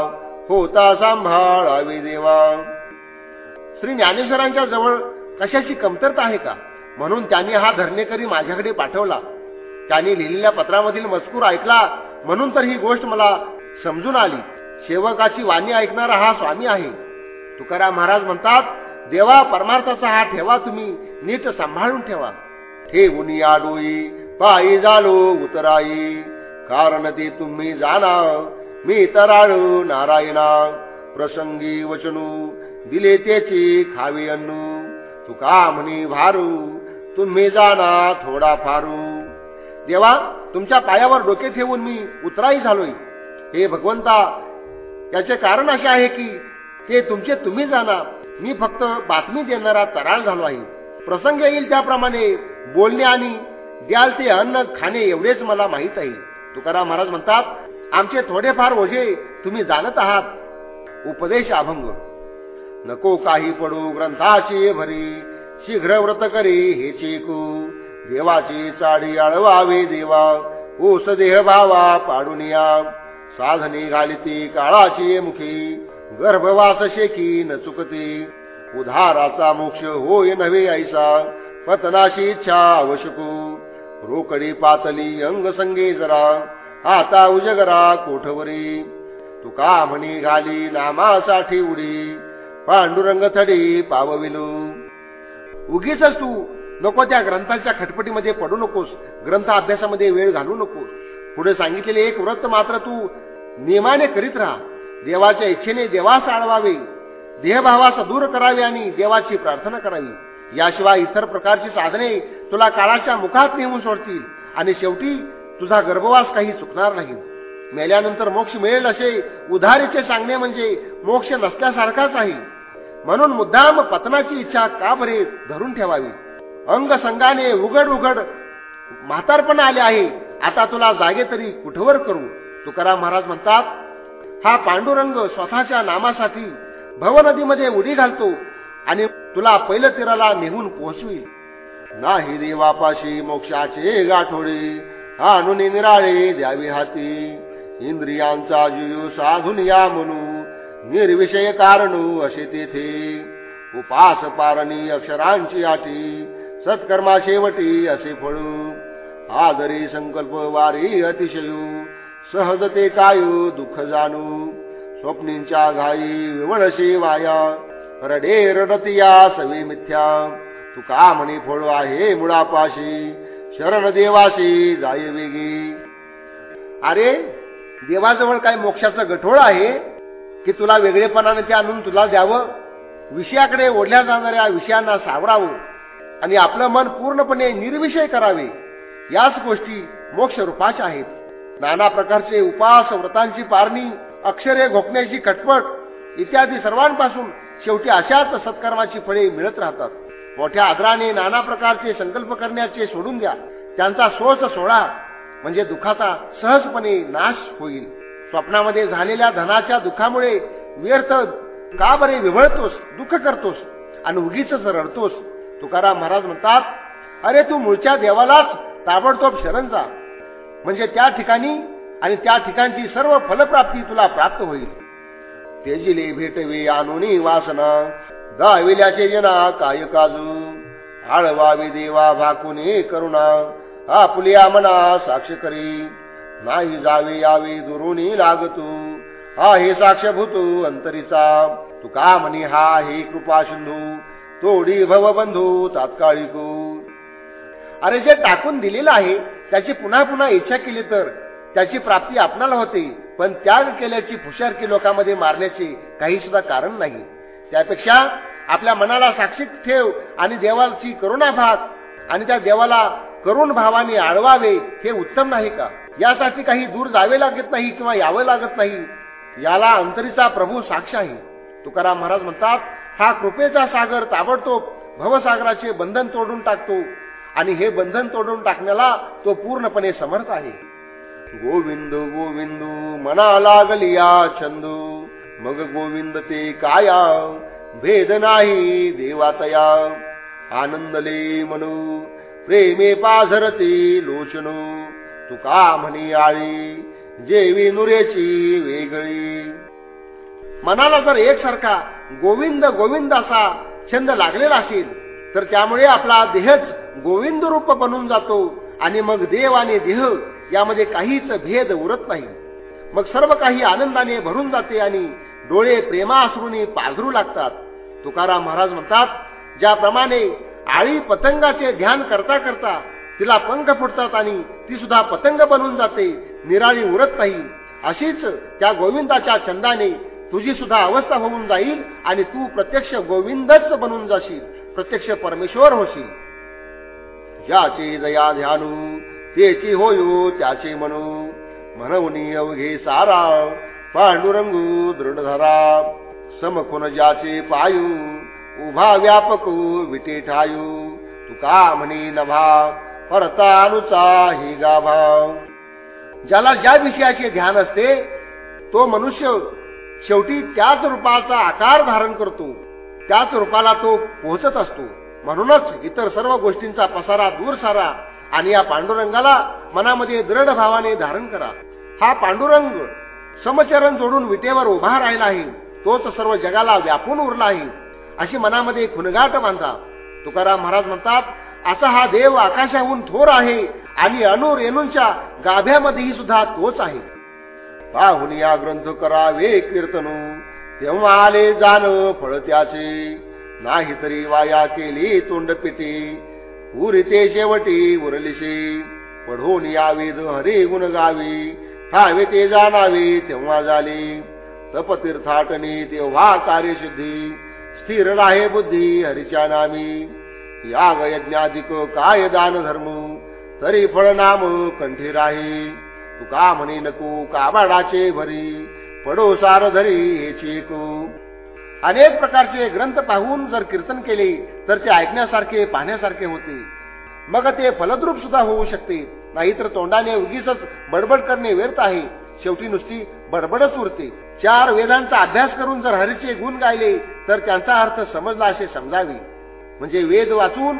होता सांभाळावी देवा. श्री ज्ञानेश्वरांच्या जवळ कशाची कमतरता आहे का? म्हणून त्यांनी हा धरणेकरी माझ्याकडे पाठवला. त्यांनी लिहिलेल्या पत्रामधील मजकूर ऐकला. म्हणून तर ही गोष्ट मला समजून आली. सेवकाची वाणी ऐकणारा हा स्वामी आहे. तुकाराम महाराज म्हणतात देवा परमार्थाचा हा ठेवा तुम्ही नीट सांभाळून ठेवा. ठेवून या डोई पायी झालो उतराई. कारण ते तुम्ही जाना मी तराळू नारायणा. प्रसंगी वचनू दिले त्याची खावे अन्नू. तुका म्हणी भारू तुम्ही जाना थोडा फारू देवा तुमच्या पायावर डोके ठेवून मी उतराई झालोय. हे भगवंता याचे कारण असे आहे की ते तुमचे तुम्ही जाणार मी फक्त बातमी देणारा तराळ झालो आहे. प्रसंग येईल त्याप्रमाणे बोलणे आणि द्याल ते अन्न खाणे एवढेच मला माहीत आहे. तुकाराम महाराज म्हणतात आमचे थोडेफार ओझे तुम्ही जाणत आहात. उपदेश अभंग. नको काही पडू ग्रंथाची भरी शीघ्र व्रत करी हे चेकू. देवाची चाडी अळवावे देवा. ओस देह भावा पाडून या. साधने घालिती काळाची मुखी. गर्भवास शेकी न चुकते. उधाराचा मोक्ष होय नव्हे ऐसा पतनाशी इच्छा आवश्यकू. रोकडी पातली अंग संगे जरा. आता उजगरा कोठवरी. तुका म्हणी घाली नामासाठी उडी. पांडुरंग थडी पावविलू. उगीच तू नको त्या ग्रंथांच्या खटपटीमध्ये पडू नकोस. ग्रंथ अभ्यासामध्ये वेळ घालू नकोस. पुढे सांगितलेले एक व्रत मात्र तू नियमाने करीत राहा. देवाच्या इच्छेने देवास आळवावे देहभावास दूर करावे आणि देवाची प्रार्थना करावी. याशिवाय इतर प्रकारची साधने तुला काळाच्या मुखात नेऊन सोडतील आणि शेवटी तुझा गर्भवास काही चुकणार नाही. मेल्यानंतर मोक्ष मिळेल असे उधारीचे सांगणे म्हणजे मोक्ष नसल्यासारखाच आहे. म्हणून मुद्दाम पतनाची इच्छा का बरे धरून ठेवावी? अंग संघाने उघड उघड म्हातारपण आले आहे. आता तुला जागे तरी कुठवर करू? तुकाराम महाराज म्हणतात हा पांडुरंग स्वतःच्या नामासाठी भवनदीमध्ये उडी घालतो आणि तुला पहिलं तीराला निघून पोहोचवी नाही देवापाशी मोक्षाचे गाठोडे आणून निराळे द्यावी हाती. इंद्रियांचा जीव साधून या म्हणू. निर्विषय कारणू असे तेथे. उपास पारणी अक्षरांची आटी सत्कर्मा शेवटी असे फळू. आदरी संकल्प वारी अतिशयू सहजते कायू दुःख जाणू. स्वप्नींच्या घाई विवळशी वाया रडे रडतिया सवी मिथ्या. तू का म्हणी फळ आहे मुळापाशी शरण देवाशी जाय वेगी. अरे देवाजवळ काय मोक्षाचं गठोळ आहे? की तुला वेगळेपणाने ते आणून तुला द्यावं? विषयाकडे ओढल्या जाणाऱ्या विषयांना सावरावं आणि आपलं मन पूर्णपणे निर्विषय करावे. याच गोष्टी मोक्ष रूपाच्या आहेत. नाना प्रकारचे उपास व्रतांची पारणी अक्षरे घोकण्याची खटपट इत्यादी सर्वांपासून शेवटी अशाच सत्कर्माची फळे मिळत राहतात. मोठ्या आदराने नाना प्रकारचे संकल्प करण्याचे सोडून द्या. त्यांचा सोच सोडा म्हणजे दुःखाचा सहजपणे नाश होईल. स्वप्नामध्ये झालेल्या धनाच्या दुःखामुळे व्यर्थ का बरे विवळतोस दुःख करतोस आणि उगीच रडतोस? तुकाराम महाराज म्हणतात अरे तू मूळच्या देवालाच ताबडतोब शरण जा. म्हणजे त्या ठिकाणी आणि त्या ठिकाणची सर्व फलप्राप्ती तुला प्राप्त होईल. तेजिले भेटवे आणूनी वासना दाविल्याचे जना काय काजू. आळवावी देवा भाकुने करुणा आपुलिया मना साक्ष करी. नाही जावे यावे दुरुनी लागतू. हा हे साक्षभूत अंतरीचा. तू का म्हणे हा हे कृपा सिंधू. तोडी भवबंधू तात्काळिकू. अरे जे टाकून दिलेलं आहे त्याची पुन्हा पुन्हा इच्छा केली तर त्याची प्राप्ती आपणाला होते पण त्याग केल्याची फुशारकी लोकांमध्ये मारण्याचे काही सुद्धा कारण नाही. त्यापेक्षा आपल्या मनाला साक्षीत ठेव आणि देवाची करुणा भाग आणि त्या देवाला करुण भावाने आळवावे हे उत्तम नाही का? यासाठी काही दूर जावे लागत नाही किंवा यावं लागत नाही. याला अंतरीचा प्रभू साक्ष आहे. तुकाराम महाराज म्हणतात हा कृपेचा सागर ताबडतोब भवसागराचे बंधन तोडून टाकतो. आणि हे बंधन तोडून टाकण्याला तो पूर्णपणे समर्थ आहे. गोविंद गोविंद मना लागलिया छंदू. मग गोविंद ते काया? भेद नाही देवातया. आनंदले मनू प्रेमे पाझरते लोचनू. तुका म्हणी आळी जेवी नुरेची वेगळी. मनाला जर एकसारखा गोविंद गोविंद असा छंद लागलेला असेल तर त्यामुळे आपला देहच गोविंद रूप बनून जातो आणि मग देव आणि देह यामध्ये काहीच भेद उरत नाही. मग सर्व काही आनंदाने भरून जाते आणि डोळे प्रेमाश्रूने पाझरू लागतात. तुकाराम महाराज म्हणतात ज्याप्रमाणे आळी पतंगाचे ध्यान करता करता तिला पंख फुटतात आणि ती सुद्धा पतंग बनून जाते. निराळी उरत नाही. अशीच त्या गोविंदाच्या छंदाने तुझी सुद्धा अवस्था होऊन जाईल आणि तू प्रत्यक्ष गोविंदच बनून जाशील प्रत्यक्ष परमेश्वर होशील. ज्याची दया ध्यानू त्याची होयो त्याचे म्हणू म्हणून अवघे सारा पांडुरंगू दृढधरा. समखुन ज्याचे पायू उभा व्यापकू विटे ठायू. तुका म्हणे नभा परतानुचा हि गाभाव ज्याला ज्या विषयाचे ध्यान असते तो मनुष्य शेवटी त्याच रूपाचा आकार धारण करतो. त्याच रूपाला तो पोहोचत असतो. म्हणूनच इतर सर्व गोष्टींचा पसारा दूर सारा आणि या पांडुरंगाला मनामध्ये दृढ भावाने धारण करा. हा पांडुरंग समचरण जोडून विटेवर उभा राहिला आहे. तोच सर्व जगाला व्यापून उरला आहे. अशी मनामध्ये खुनगाट बांधा. तुकाराम महाराज म्हणतात असा हा देव आकाशाहून थोर आहे आणि अनु रेणूंच्या गाभ्यामध्येही सुद्धा तोच आहे. पाहून या ग्रंथ करावे कीर्तनू. तेव्हा आले जाण फळ त्याचे. नाही तरी वाया केली तोंड पिटी उरिते शेवटी उरलीशी. पढून यावे हरे गुण गावी. ठावे ते जाणावे तेव्हा झाले. तपतीर्थाटनी तेव्हा कार्यशुद्धी. स्थिर राहे बुद्धी हरिच्या नामी. याग यज्ञाधिक काय दान धर्म? तरी फळ नाम कंठी राही. तुका म्हणे नको काबाडाचे भरी? पडो सार धरी हे अनेक प्रकारचे ग्रंथ पाहून जर कीर्तन केले तर ते ऐकण्यासारखे पाहण्यासारखे होते. मग ते फलद्रूप सुद्धा होऊ शकते. नाहीतर तोंडाने उगीच बडबड करणे व्यर्थ आहे. शेवटी नुसती बडबडच उरते. चार वेदांचा अभ्यास करून जर हरीचे गुण गायले तर त्यांचा अर्थ समजला असे समजावे. म्हणजे वेद वाचून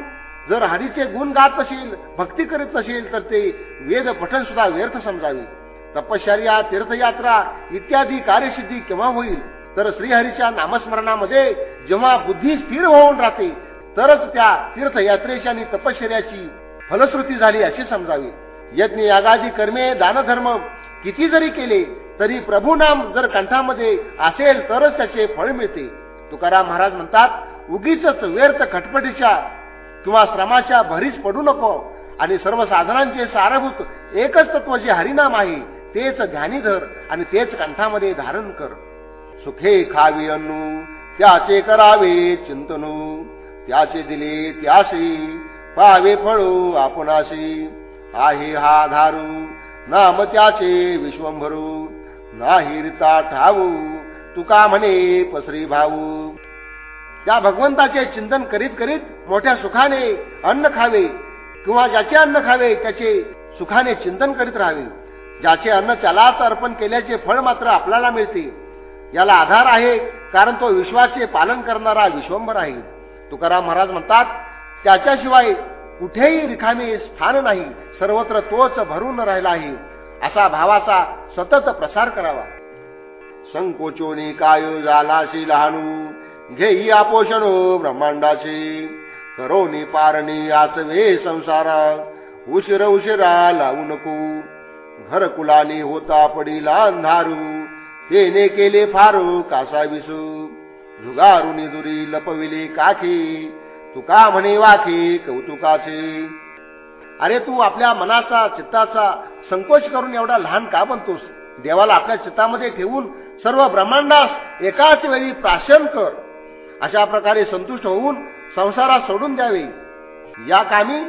जर हरीचे गुण गात नसेल भक्ती करीत नसेल तर ते वेद पठण सुद्धा व्यर्थ समजावे. तपश्चर्या तीर्थयात्रा इत्यादी कार्यसिद्धी केव्हा होईल? तर श्रीहरीच्या नामस्मरणामध्ये जेव्हा बुद्धी स्थिर होऊन राहते तरच त्या तीर्थयात्रेची आणि तपश्चर्याची फलश्रुती झाली असे समजावे. यज्ञ यागादी कर्मे दानधर्म किती जरी केले तरी प्रभू नाम जर कंठामध्ये असेल तरच त्याचे फळ मिळते. तुकाराम महाराज म्हणतात उगीच व्यर्थ खटपटीच्या किंवा श्रमाच्या भरीच पडू नको आणि सर्व साधनांचे सारभूत एकच तत्व जे हरिनाम आहे तेच ध्यानी धर आणि तेच कंठामध्ये धारण कर. सुखे खावी अन्नू त्याचे करावे चिंतनू त्याचे दिले त्याशी पावे फळू आपणाशी आहे हा धारू नाम त्याचे विश्वंभरू. नाही रिता ठाऊ तुका म्हणे पसरी भाऊ. त्या भगवंताचे चिंतन करीत करीत मोठ्या सुखाने अन्न खावे किंवा ज्याचे अन्न खावे त्याचे सुखाने चिंतन करीत राहावे. ज्याचे अन्न त्यालाच अर्पण केल्याचे फळ मात्र आपल्याला मिळते. याला आधार आहे कारण तो विश्वाचे पालन करणारा विश्वंभर आहे. तुकाराम महाराज म्हणतात त्याच्याशिवाय कुठेही रिखामे स्थान नाही सर्वत्र तोच भरून राहिला आहे. असा भावाचा सतत प्रसार करावा. संकोचोनी काय झाला लहानू घेई आपोषणो ब्रह्मांडाचे. करोनी पारणी आचवे संसारा. उशिर उशिरा लावू नको. घरकुलानी होता पडीला अंधारू. तेने केले फारू कासा विसू झुगारुनी दुरी लपविली काखी तुका म्हणे वाखी कौतुकाचे. अरे तू आपल्या मनाचा चित्ताचा संकोच करून एवढा लहान का बनतोस? देवाला आपल्या चित्तामध्ये ठेवून सर्व ब्रह्मांडास एकाच वेळी प्राशन कर. अशा प्रकारे संतुष्ट होऊन संसारात सोडून द्यावे. या कामी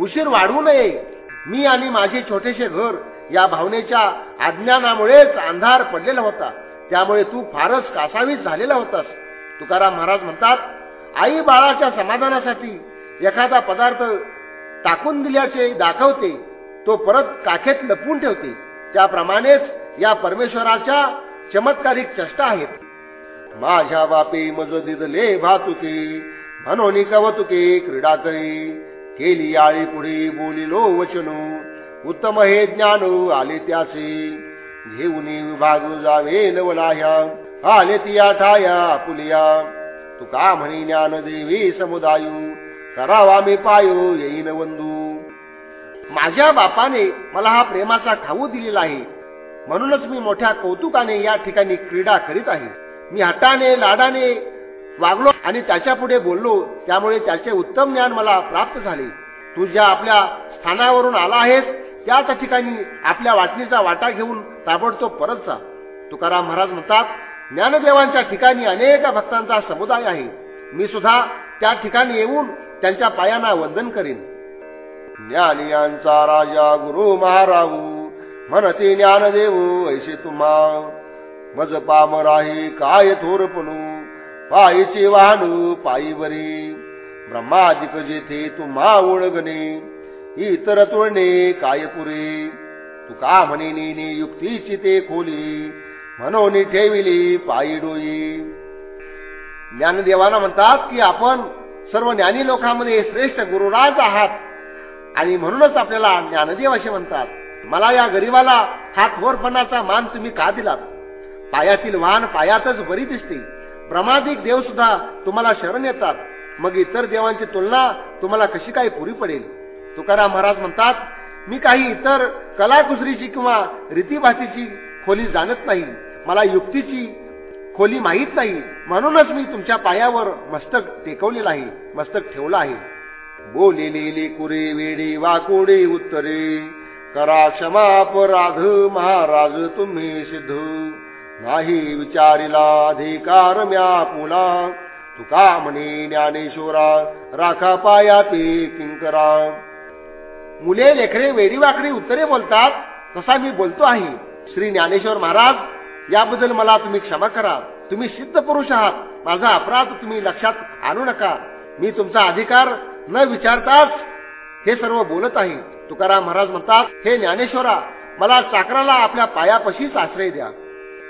उशीर वाढवू नये. मी आणि माझे छोटेसे घर या भावनेच्या अज्ञानामुळेच अंधार पडलेला होता. त्यामुळे तू फारच कासावीस झालेला होतास. तुकाराम महाराज म्हणतात आई बाळाच्या समाधानासाठी एखादा पदार्थ टाकून दिल्याचे दाखवते. तो परत काखेत लपवून ठेवते. त्याप्रमाणेच या परमेश्वराच्या चमत्कारिक चष्टा आहेत. माझ्या बापी मज दिदले भातुकी म्हणून कवतुके क्रीडा करी. केली आळी पुढे बोलिलो वचनो उत्तम हे ज्ञान आले त्याचे. घेऊन विभाग जावे नवलाह्या आले तिया ठाया पुलिया. तुका म्हणी ज्ञान देवी समुदायू करावा मी पायो येईन वंदू. माझ्या बापाने मला हा प्रेमाचा खाऊ दिलेला आहे. म्हणूनच मी मोठ्या कौतुकाने या ठिकाणी क्रीडा करीत आहे. मी हटाने लाडाने वागलो आणि त्याच्या पुढे बोललो त्यामुळे त्याचे उत्तम ज्ञान मला प्राप्त झाले. तू ज्या आपल्या स्थानावरून आला आहेस त्याच ठिकाणी आपल्या वाटणीचा वाटा घेऊन ताबडतोब परत जा. तुकाराम महाराज म्हणतात ज्ञानदेवांच्या ठिकाणी अनेक भक्तांचा समुदाय आहे. मी सुद्धा त्या ठिकाणी येऊन त्यांच्या पायांना वंदन करीन. ज्ञानियांचा राजा गुरु महाराऊ म्हणते ज्ञानदेव ऐसे तुम्हा मज पामराही काय थोरपणू पायीचे वाहनू पायी बरी ब्रह्मादिक जेथे तुम्हा ओळगणे इतर तुळणे काय पुरे? तू का म्हणे नेने युक्तीची ते खोली म्हणून ठेविली पायी डोई ज्ञानदेवाना म्हणतात की आपण सर्व ज्ञानी लोकांमध्ये श्रेष्ठ गुरुराज आहात. आणि म्हणूनच आपल्याला ज्ञानदेव असे म्हणतात. मला या गरीबाला हा थोरपणाचा मान तुम्ही का दिलात? पायातील वाहन पायातच बरी दिसते. प्रमादिक देव सुद्धा तुम्हाला शरण येतात. मग इतर देवांची तुलना तुम्हाला कशी काय पुरी पडेल? तुकाराम महाराज म्हणतात मी काही इतर कलाकुसरीची किंवा रीतीभातीची खोली जाणत नाही. मला युक्तीची खोली माहीत नाही. म्हणूनच मी तुमच्या पायावर मस्तक टेकवलेलं आहे मस्तक ठेवलं आहे. बोलिलेली कुरे वेडी वाकोडे उत्तरे. करा क्षमा अपराध महाराज तुम्ही सिद्ध. नाही विचारिला अधिकार म्या पुला तुका म्हणे ज्ञानेश्वरा राखा पाया ते किंकरा. मुले लेखरे वेडी वाकडी उत्तरे बोलतात तसा मी बोलतो आहे. श्री ज्ञानेश्वर महाराज याबद्दल मला तुम्ही क्षमा करा. तुम्ही सिद्ध पुरुष आहात. माझा अपराध तुम्ही लक्षात आणू नका. मी तुमचा अधिकार न विचारताच हे सर्व बोलत आहे. तुकाराम महाराज म्हणतात हे ज्ञानेश्वरा मला चाकराला आपल्या पायापशीच आश्रय द्या.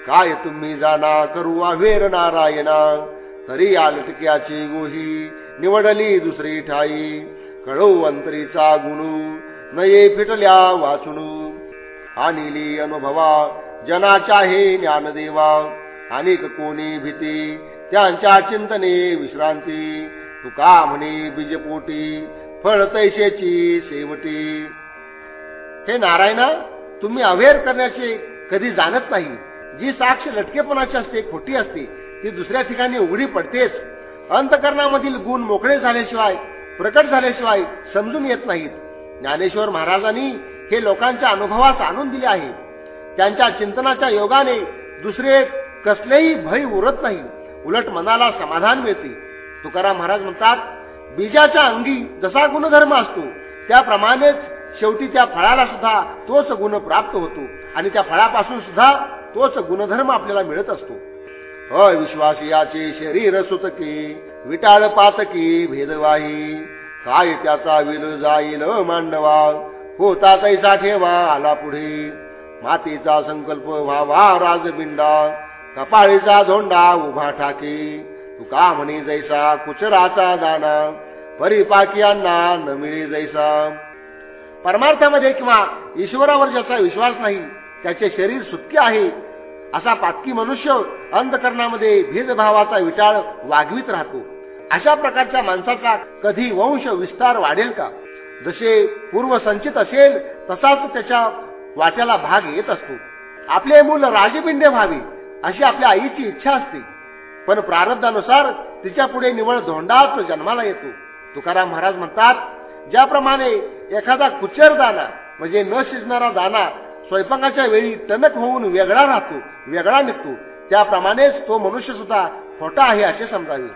काय तुम्ही जाणा करू अवेर नारायणा? तरी आलटक्याची गोही निवडली दुसरी ठाई. कळू अंतरीचा गुणू नये फिटल्या वाचणू आणली अनुभवा जनाच्या हे ज्ञानदेवा अनेक कोणी भीती त्यांच्या चिंतने विश्रांती. तुका म्हणे बीजपोटी फळ तैशेची शेवटी. हे नारायणा तुम्ही अवेअर करण्याचे कधी जाणत नाही. जी साक्ष लटकेपणाची असते खोटी असते ती दुसऱ्या ठिकाणी उघडी पडतेच. अंतकरणामधील गुण मोकळे झाल्याशिवाय प्रकट झाल्याशिवाय समजून येत नाहीत. ज्ञानेश्वर महाराजांनी हे लोकांच्या अनुभवास आणून दिले आहे. त्यांच्या चिंतनाच्या योगाने दुसरे कसलेही भय उरत नाही. उलट मनाला समाधान मिळते. तुकाराम महाराज म्हणतात बीजाच्या अंगी जसा गुणधर्म असतो त्याप्रमाणेच शेवटी त्या फळाला सुद्धा तोच गुण प्राप्त होतो. आणि त्या फळापासून सुद्धा तोच गुणधर्म आपल्याला मिळत असतो. अविश्वासियाचे शरीर सुतके विटाळ पातकी भेदवाही. काय त्याचा विल जाईल मांडवा? होता तैसा ठेवा आला पुढे. मातीचा संकल्प व्हावा राजबिंडा. कपाळीचा धोंडा उभा ठाके. तुका म्हणे जैसा कुचराचा दाना? परिपाकियांना न मिळे जैसा. परमार्थामध्ये किंवा ईश्वरावर ज्याचा विश्वास नाही त्याचे शरीर सुटके आहे असा पातकी मनुष्य अंधकरणामध्ये भेदभावाचा विचार वागवीत राहतो. अशा प्रकारच्या माणसाचा कधी वंश विस्तार वाढेल का? जसे पूर्व संचित असेल तसाच त्याच्या वाट्याला भाग येत असतो. आपले मूल राजबिंडे व्हावी अशी आपल्या आईची इच्छा असते. पण प्रारब्धानुसार तिच्या पुढे निवळ धोंडाच जन्माला येतो. तुकाराम महाराज म्हणतात ज्याप्रमाणे एखादा कुचर दाना म्हणजे न शिजणारा दाना स्वयंपाकाच्या वेळी टणक होऊन वेगळा राहतो वेगळा निघतो. त्याप्रमाणेच तो मनुष्य सुद्धा खोटा आहे असे समजावे.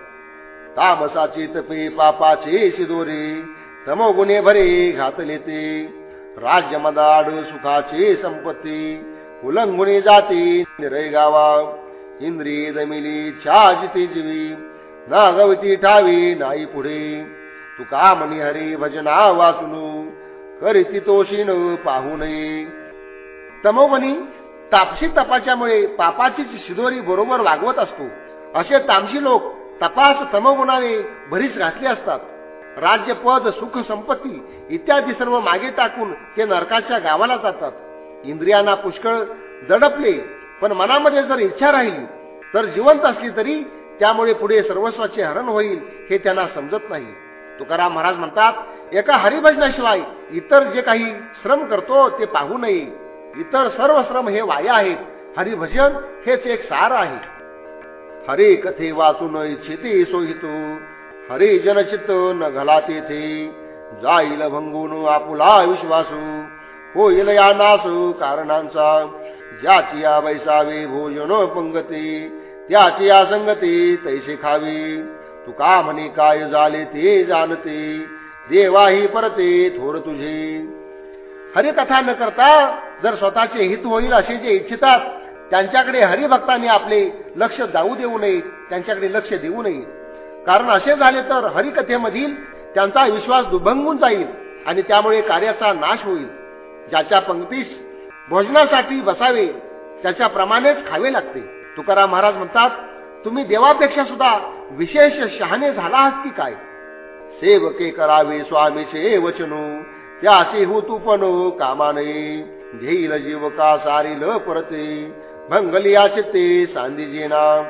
तामसाची तपे पापाचे शिदोरे तमोगुणे भरे घातले ते राज्य मदाड सुखाचे संपत्ती उल्लंघुनी जाती निरय गावा. इंद्रिय दमिली छाजिती जीवी नागवती ठावी नाही पुढे. तुका मनी हरी भजना वाचुनु करीती तोषीन पाहू नये. तमोवनी तापसी तपाच्यामुळे पापाची शिदोरी बरोबर वागवत असतो असे तामशी लोक तपास तमोगुणाने भरीस घातले असतात. राज्य पद सुख संपत्ती इत्यादी सर्व मागे टाकून ते नरकाच्या गावाला जातात. इंद्रियांना पुष्कळ दडपले पण मनामध्ये जर इच्छा राहिली तर जिवंत असली तरी त्यामुळे पुढे सर्वस्वाचे हरण होईल हे त्यांना समजत नाही. तुकाराम महाराज म्हणतात एका हरिभजनाशिवाय इतर जे काही श्रम करतो ते पाहू नये. इतर सर्व श्रम हे वाया आहेत. हरिभजन हेच एक सार आहे. हरे कथे वाचून इच्छिते सोहितो. हरे जनचित्त न घला तेथे. जाईल भंगून आपुला विश्वासू. होईल या नासू कारणांचा. ज्याची या बैसावे भोजन पंगती. त्याची या संगती तैसे खावी. तुका म्हणे काय झाले ते जाणते. देवाही परते थोर तुझे. हरिकथा न करता जर स्वतःचे हित होईल असे जे इच्छितात त्यांच्याकडे हरिभक्तांनी आपले लक्ष जाऊ देऊ नये त्यांच्याकडे लक्ष देऊ नये. कारण असे झाले तर हरिकथेमधील त्यांचा विश्वास दुभंगून जाईल आणि त्यामुळे कार्याचा नाश होईल. ज्याच्या पंक्तीस भोजनासाठी बसावे त्याच्याप्रमाणेच खावे लागते. तुकाराम महाराज म्हणतात तुम्ही देवापेक्षा सुद्धा विशेष शहाणे झाला आहात की काय? सेवके करावे स्वामीचे वचनू त्याचे हो तू पण कामाने घेईल जीव का सारील परते। भंगली चित्ते सांदी जेना।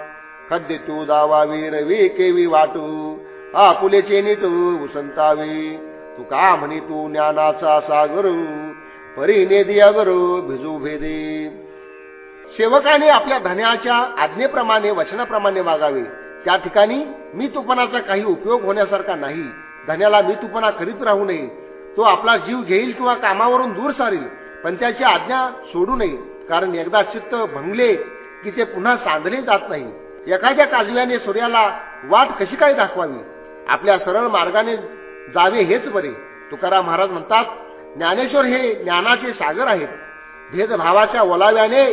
खद्य तू दावावी रवी केवी वाटू। आपुलेचे नीट उसंतावे तू का म्हणे तू ज्ञानाचा सागर। परी दियागर भिजू भेदे। सेवकाने आपल्या धन्याच्या आज्ञेप्रमाणे वचनाप्रमाणे वागावे। त्या ठिकाणी मी तुपणाचा काही उपयोग होण्यासारखा नाही। धन्याला मी तुपणा करीत राहू नये। तो आपला जीव घेईल किंवा कामावरून दूर सारील. पण त्याची आज्ञा सोडू नये. कारण एकदा चित्त भंगले की ते पुन्हा सांधले जात नाही. एखाद्या काजव्याने सूर्याला वाट कशी काय दाखवावी? आपल्या सरळ मार्गाने जावे हेच बरे. तुकाराम महाराज म्हणतात ज्ञानेश्वर हे ज्ञानाचे सागर आहेत. भेदभावाच्या ओलाव्याने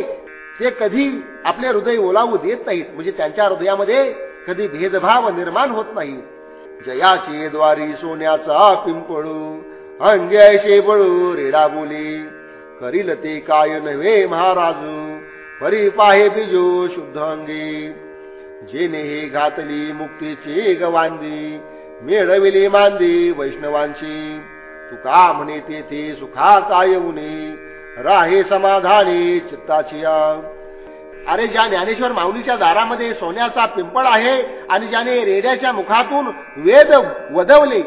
ते कधी आपले हृदय ओलावू देत नाहीत. म्हणजे त्यांच्या हृदयामध्ये कधी भेदभाव निर्माण होत नाही. जयाचे द्वारी सोन्याचा पिंपळू अंग्याशे बळू रेडा बोली. करील ते काय नव्हे महाराजू? परी पाहे बिजो शुद्ध अंगी. जेने हे घातली मुक्तीची गवांदी मिळविली मांदी वैष्णवांची. तुका म्हणे तेथे सुखा काय राहे समाधानी चित्ताची अरे ज्या ज्ञानेश्वर माऊलीच्या दारामध्ये सोन्याचा पिंपळ आहे आणि ज्याने रेड्याच्या मुखातून वेद वदवले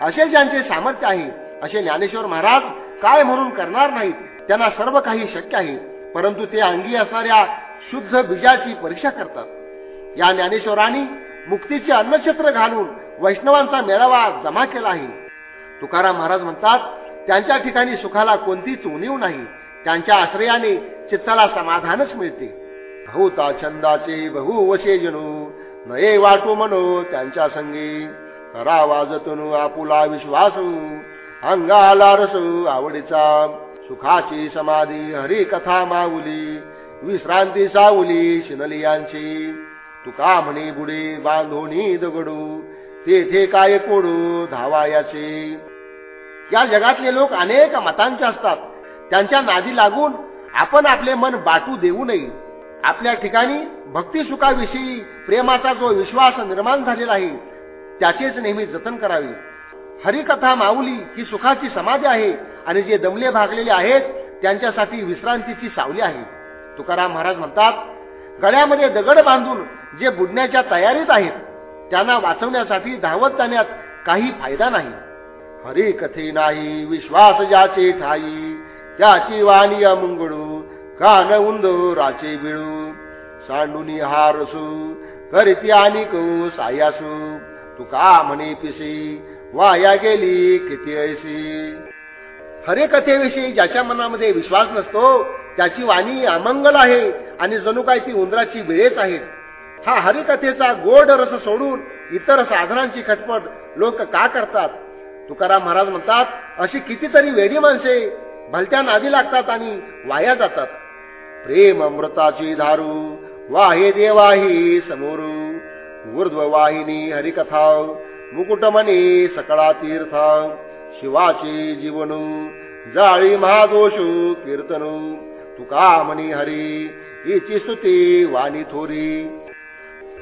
असे ज्यांचे सामर्थ्य आहे असे ज्ञानेश्वर महाराज काय म्हणून करणार नाहीत? त्यांना सर्व काही शक्य आहे. परंतु ते अंगी असणाऱ्या शुद्ध बीजाची परीक्षा करतात. या ज्ञानेश्वरांनी मुक्तीचे अन्नक्षेत्र घालून वैष्णवांचा मेळावा जमा केला आहे. तुकाराम महाराज म्हणतात त्यांच्या ठिकाणी सुखाला कोणतीच उणीव नाही. त्यांच्या आश्रयाने चित्ताला समाधानच मिळते. बहुता छंदाचे बहु वशे जनू नये वाटू मनो त्यांच्या संगी. करावा जतनू आपुला विश्वासू. अंगाला रस आवडीचा सुखाची समाधी हरी कथा माऊली विश्रांती सावली शिनलियांची. तुका म्हणे बुडे बांधोणी दगडू तेथे काय कोडू धावायाचे. या जगातले लोक अनेक मतांचे असतात. त्यांच्या नादी लागून आपण आपले मन बाटू देऊ नये. आपल्या ठिकाणी भक्ती सुखाविषयी प्रेमाचा जो विश्वास निर्माण झालेला आहे त्याचेच नेहमी जतन करावे. हरिकथा माऊली ही सुखाची समाधी आहे आणि जे दमले भागलेले आहेत त्यांच्यासाठी विश्रांतीची सावली आहे. तुकाराम महाराज म्हणतात गळ्यामध्ये दगड बांधून जे बुडण्याच्या तयारीत आहेत त्यांना वाचवण्यासाठी धावत जाण्यात काही फायदा नाही. हरी कथे नाही विश्वास ज्याचे ठाई त्याची वाणी अमंगळू कान उंद राचे बिळू. सांडूनी हारसू करीती आणि कौ सायासू. तुका म्हणे पिसी वाया गेली किती ऐशी. हरिकथेविषयी ज्याच्या मनामध्ये विश्वास नसतो त्याची वाणी अमंगल आहे आणि जणू काय ती उंदराची वेळेच आहे. हा हरिकथेचा गोड रस सोडून इतर साधनांची खटपट लोक का करतात? तुकाराम महाराज म्हणतात अशी कितीतरी वेडी माणसे भलत्या नादी लागतात आणि वाया जातात. प्रेम अमृताची धारू वाहे देवाही समोरू. ऊर्ध्व वाहिनी हरिकथा मुकुटमणी सकळा तीर्थ शिवाचे जीवन जाळी महादोष कीर्तन तुका म्हणी हरी इची स्तुती वाणी थोरी.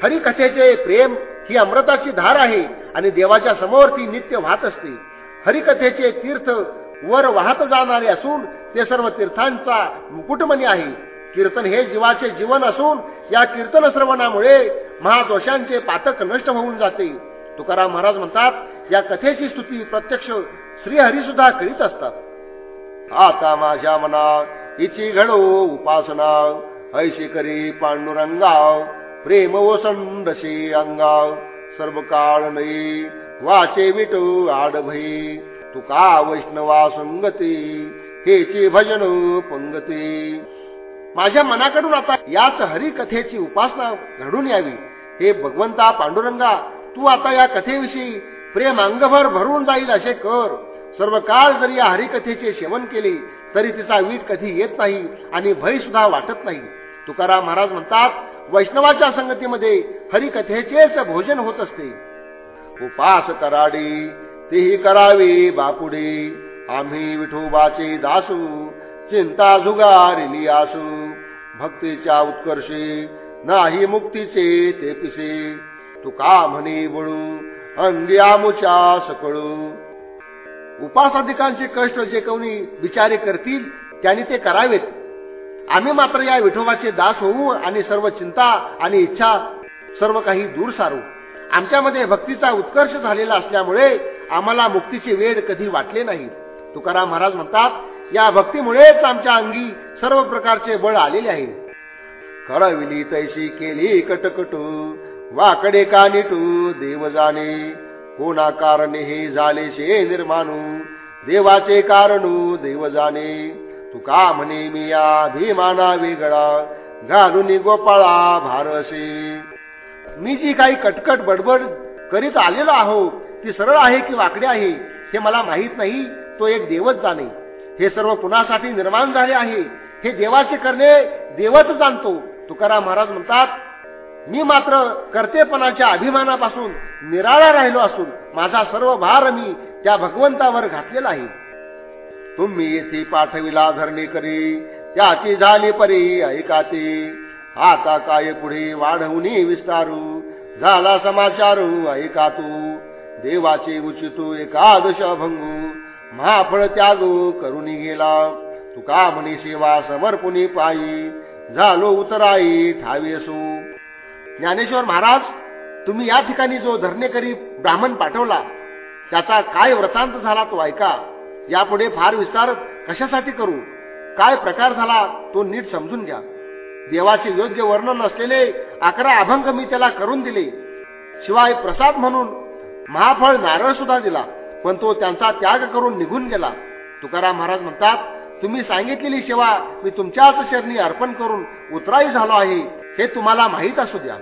हरिकथेचे प्रेम ही अमृताची धार आहे आणि देवाच्या समोर ती नित्य वाहत असते. हरिकथेचे तीर्थ वर वाहत जाणारे असून ते सर्व तीर्थांचा मुकुटमणी आहे. कीर्तन हे जीवाचे जीवन असून या कीर्तन श्रवणामुळे महादोषांचे पातक नष्ट होऊन जाते. तुकाराम महाराज म्हणतात या कथेची स्तुती प्रत्यक्ष श्रीहरी सुद्धा करीत असतात. आता माझ्या मना हिची घडो उपासना ऐशी करी पांडुरंगाव प्रेम ओसंडशी अंगाव सर्व काळ नयी वाचे विटो आडभई तुका वैष्णवा संगती हेची भजन पंगती. माझ्या मनाकडून आता याच हरिकथेची उपासना घडून यावी हे भगवंता पांडुरंगा तू आता या कथेविषयी प्रेम अंगभर भरून जाईल असे कर. सर्व काळ जरी या हरिकथेचे सेवन केले तरी तिचा वीट कधी येत नाही आणि भय सुद्धा वाटत नाही. तुकाराम महाराज म्हणतात वैष्णवाच्या संगतीमध्ये हरिकथेचेच भोजन होत असते. उपास कराडी तेही करावी बापुडे. आम्ही विठोबाचे दासू चिंता झुगारिली आसू. भक्तीच्या उत्कर्षे नाही मुक्तीचे ते पिसे. तुका म्हणे बळू अंगी आमुच्या सकळू. उपासाधिकांचे कष्ट जे कोणी विचारे करतील त्यांनी ते करावेत. आम्ही मात्र या विठोबाचे दास होऊ आणि सर्व चिंता आणि इच्छा सर्व काही दूर सारू. आमच्यामध्ये भक्तीचा उत्कर्ष झालेला असल्यामुळे आम्हाला मुक्तीचे वेळ कधी वाटले नाही. तुकाराम महाराज म्हणतात या भक्तीमुळेच आमच्या अंगी सर्व प्रकारचे बळ आलेले आहे. कळविली तैशी केली कटकटू. वाकडे का निटू देव जाणे. कोणा कारणे हे झाले शे निर्माणू. देवाचे कारणू देव जाणे. तुका म्हणे मी या भीमाना वेगळा? घालून गोपाळा भारसे मी जी काही कटकट बडबड करीत आलेलो आहो ती सरळ आहे की वाकडे आहे हे मला माहीत नाही तो एक देवच जाणे. हे सर्व कुणासाठी निर्माण झाले आहे? हे देवाचे करणे देवच जाणतो. तुकाराम महाराज म्हणतात मी मात्र कर्तेपणाच्या अभिमानापासून निराळा राहिलो असून माझा सर्व भार मी त्या भगवंतावर घातलेला आहे. तुम्ही येथे पाठविला धरणे करी त्याची झाली परी ऐकाते. आता काय पुढे वाढवून विस्तारू झाला समाचारू ऐका तू देवाचे उचितू एकादश भंगू महाफळ त्यागू करून गेला. तुका म्हणे सेवा समर्पुनी पायी झालो उतराई असू. ज्ञानेश्वर महाराज तुम्ही या ठिकाणी जो धरणेकरी ब्राह्मण पाठवला त्याचा काय व्रतांत झाला तो ऐका. यापुढे फार विस्तार कशासाठी करू? काय प्रकार झाला तो नीट समजून घ्या. देवाचे योग्य वर्णन असलेले अकरा अभंग मी त्याला करून दिले. शिवाय प्रसाद म्हणून महाफळ नारळ सुद्धा दिला पण तो त्यांचा त्याग करून निघून गेला. तुकाराम महाराज म्हणतात तुम्ही सांगितलेली सेवा मी तुमच्याच शरणी अर्पण करून उतराई झालो आहे. हे तुम्हाला माहीत असू द्या.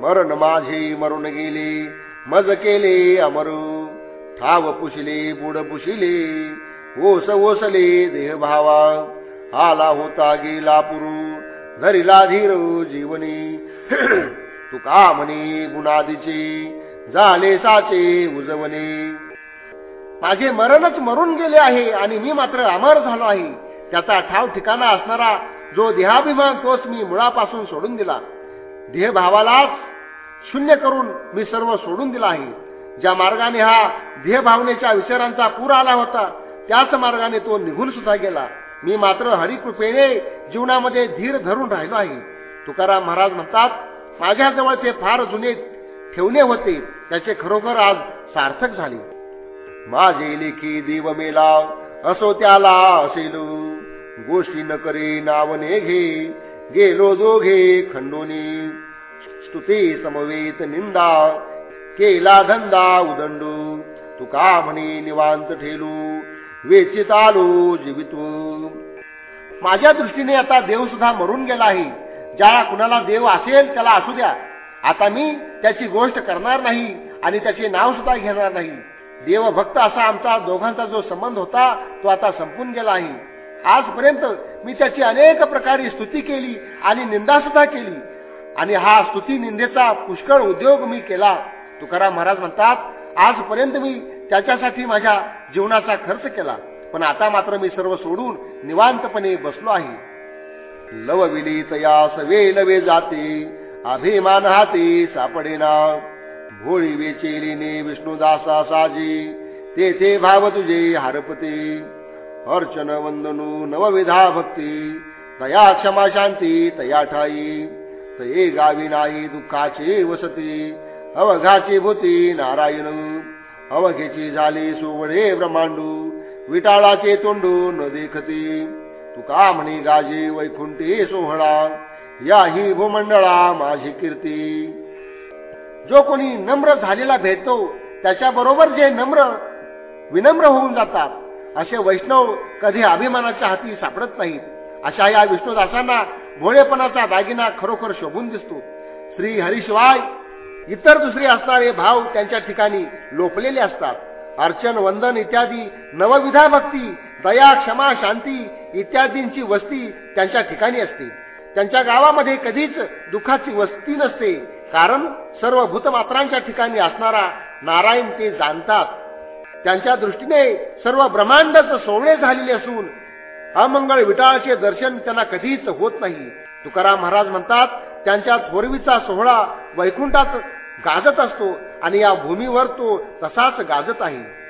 मरण माझे मरून गेले मज केले अमरू. ठाव पुशिले बुड पुशिले ओस ओसले देह भावा आला होता गेला पुरू धरिला धीर जीवनी. (clears throat) तुका म्हणे गुणादीचे झाले साचे उजवणे. माझे मरणच मरून गेले आहे आणि मी मात्र अमर झालो आहे. त्याचा ठाव ठिकाणा असणारा जो देहाभिमान तोच मी मुळापासून सोडून दिला. देहभावालाच शून्य करून मी सर्व सोडून दिला आहे. ज्या मार्गाने हा देहभावनेच्या विचारांचा पूर आला होता त्याच मार्गाने तो निघून सुद्धा गेला. मी मात्र हरिकृपेने जीवनामध्ये धीर धरून राहिलो आहे. तुकाराम महाराज म्हणतात माझ्याजवळ ते फार जुने ठेवणे होते त्याचे खरोखर आज सार्थक झाले. माझे लेखी देव मेला असो त्याला असेल. गोष्टी न करे नावने घे गेलो दोघे खंडोनी. स्तुती समवेत निंदा केला धंदा उदंडू. तुका म्हणे निवांत ठेलू वेचित आलो जीवितू. माझ्या दृष्टीने आता देव सुद्धा मरून गेला आहे. ज्या कुणाला देव असेल त्याला असू द्या. आता मी त्याची गोष्ट करणार नाही आणि त्याचे नाव सुद्धा घेणार नाही. देव भक्त असा आमचा दोघांचा जो संबंध होता तो आता संपून गेला आहे. आजपर्यंत मी त्याची अनेक प्रकारे स्तुती केली आणि निंदा सुद्धा केली. आणि हा स्तुती निंदेचा पुष्कळ उद्योग मी केला. तुकाराम महाराज म्हणतात आजपर्यंत मी त्याच्यासाठी माझ्या जीवनाचा खर्च केला पण आता मात्र मी सर्व सोडून निवांतपणे बसलो आहे. लवविली तयास वे लवे जाते अभिमान हाती सापडेना. भोळी वेचेलीने विष्णुदासा साजी तेथे भाव तुझे हारपते. अर्चन वंदनू नवविधा भक्ती। तया क्षमा शांती तया ठाई तये गावी नाही दुःखाची वसती। अवघाची भूती नारायण अवघेची झाली सुवडे ब्रह्मांडू। विटाळाचे तोंडू न देखती। तुका म्हणी गाजी वैकुंठी सोहळा। याही भूमंडळा माझी कीर्ती। जो कोणी नम्र झालेला भेटतो त्याच्याबरोबर जे नम्र विनम्र होऊन जातात असे वैष्णव कधी अभिमानाच्या हाती सापडत नाहीत. अशा या विष्णुदासांना भोळेपणाचा दागिना खरोखर शोभून दिसतो. श्री हरिशिवाय इतर दुसरे असणारे भाव त्यांच्या ठिकाणी लोपलेले असतात. अर्चन वंदन इत्यादी नवविधा भक्ती दया क्षमा शांती इत्यादींची वस्ती त्यांच्या ठिकाणी असते. त्यांच्या गावामध्ये कधीच दुःखाची वस्ती नसते. कारण सर्व भूतमात्रांच्या ठिकाणी असणारा नारायण ते जाणतात. त्यांच्या दृष्टीने सर्व ब्रह्मांडच सोवळे झालेले असून अमंगळ विटाळाचे दर्शन त्यांना कधीच होत नाही. तुकाराम महाराज म्हणतात त्यांच्या थोरवीचा सोहळा वैकुंठात गाजत असतो आणि या भूमीवर तो तसाच गाजत आहे.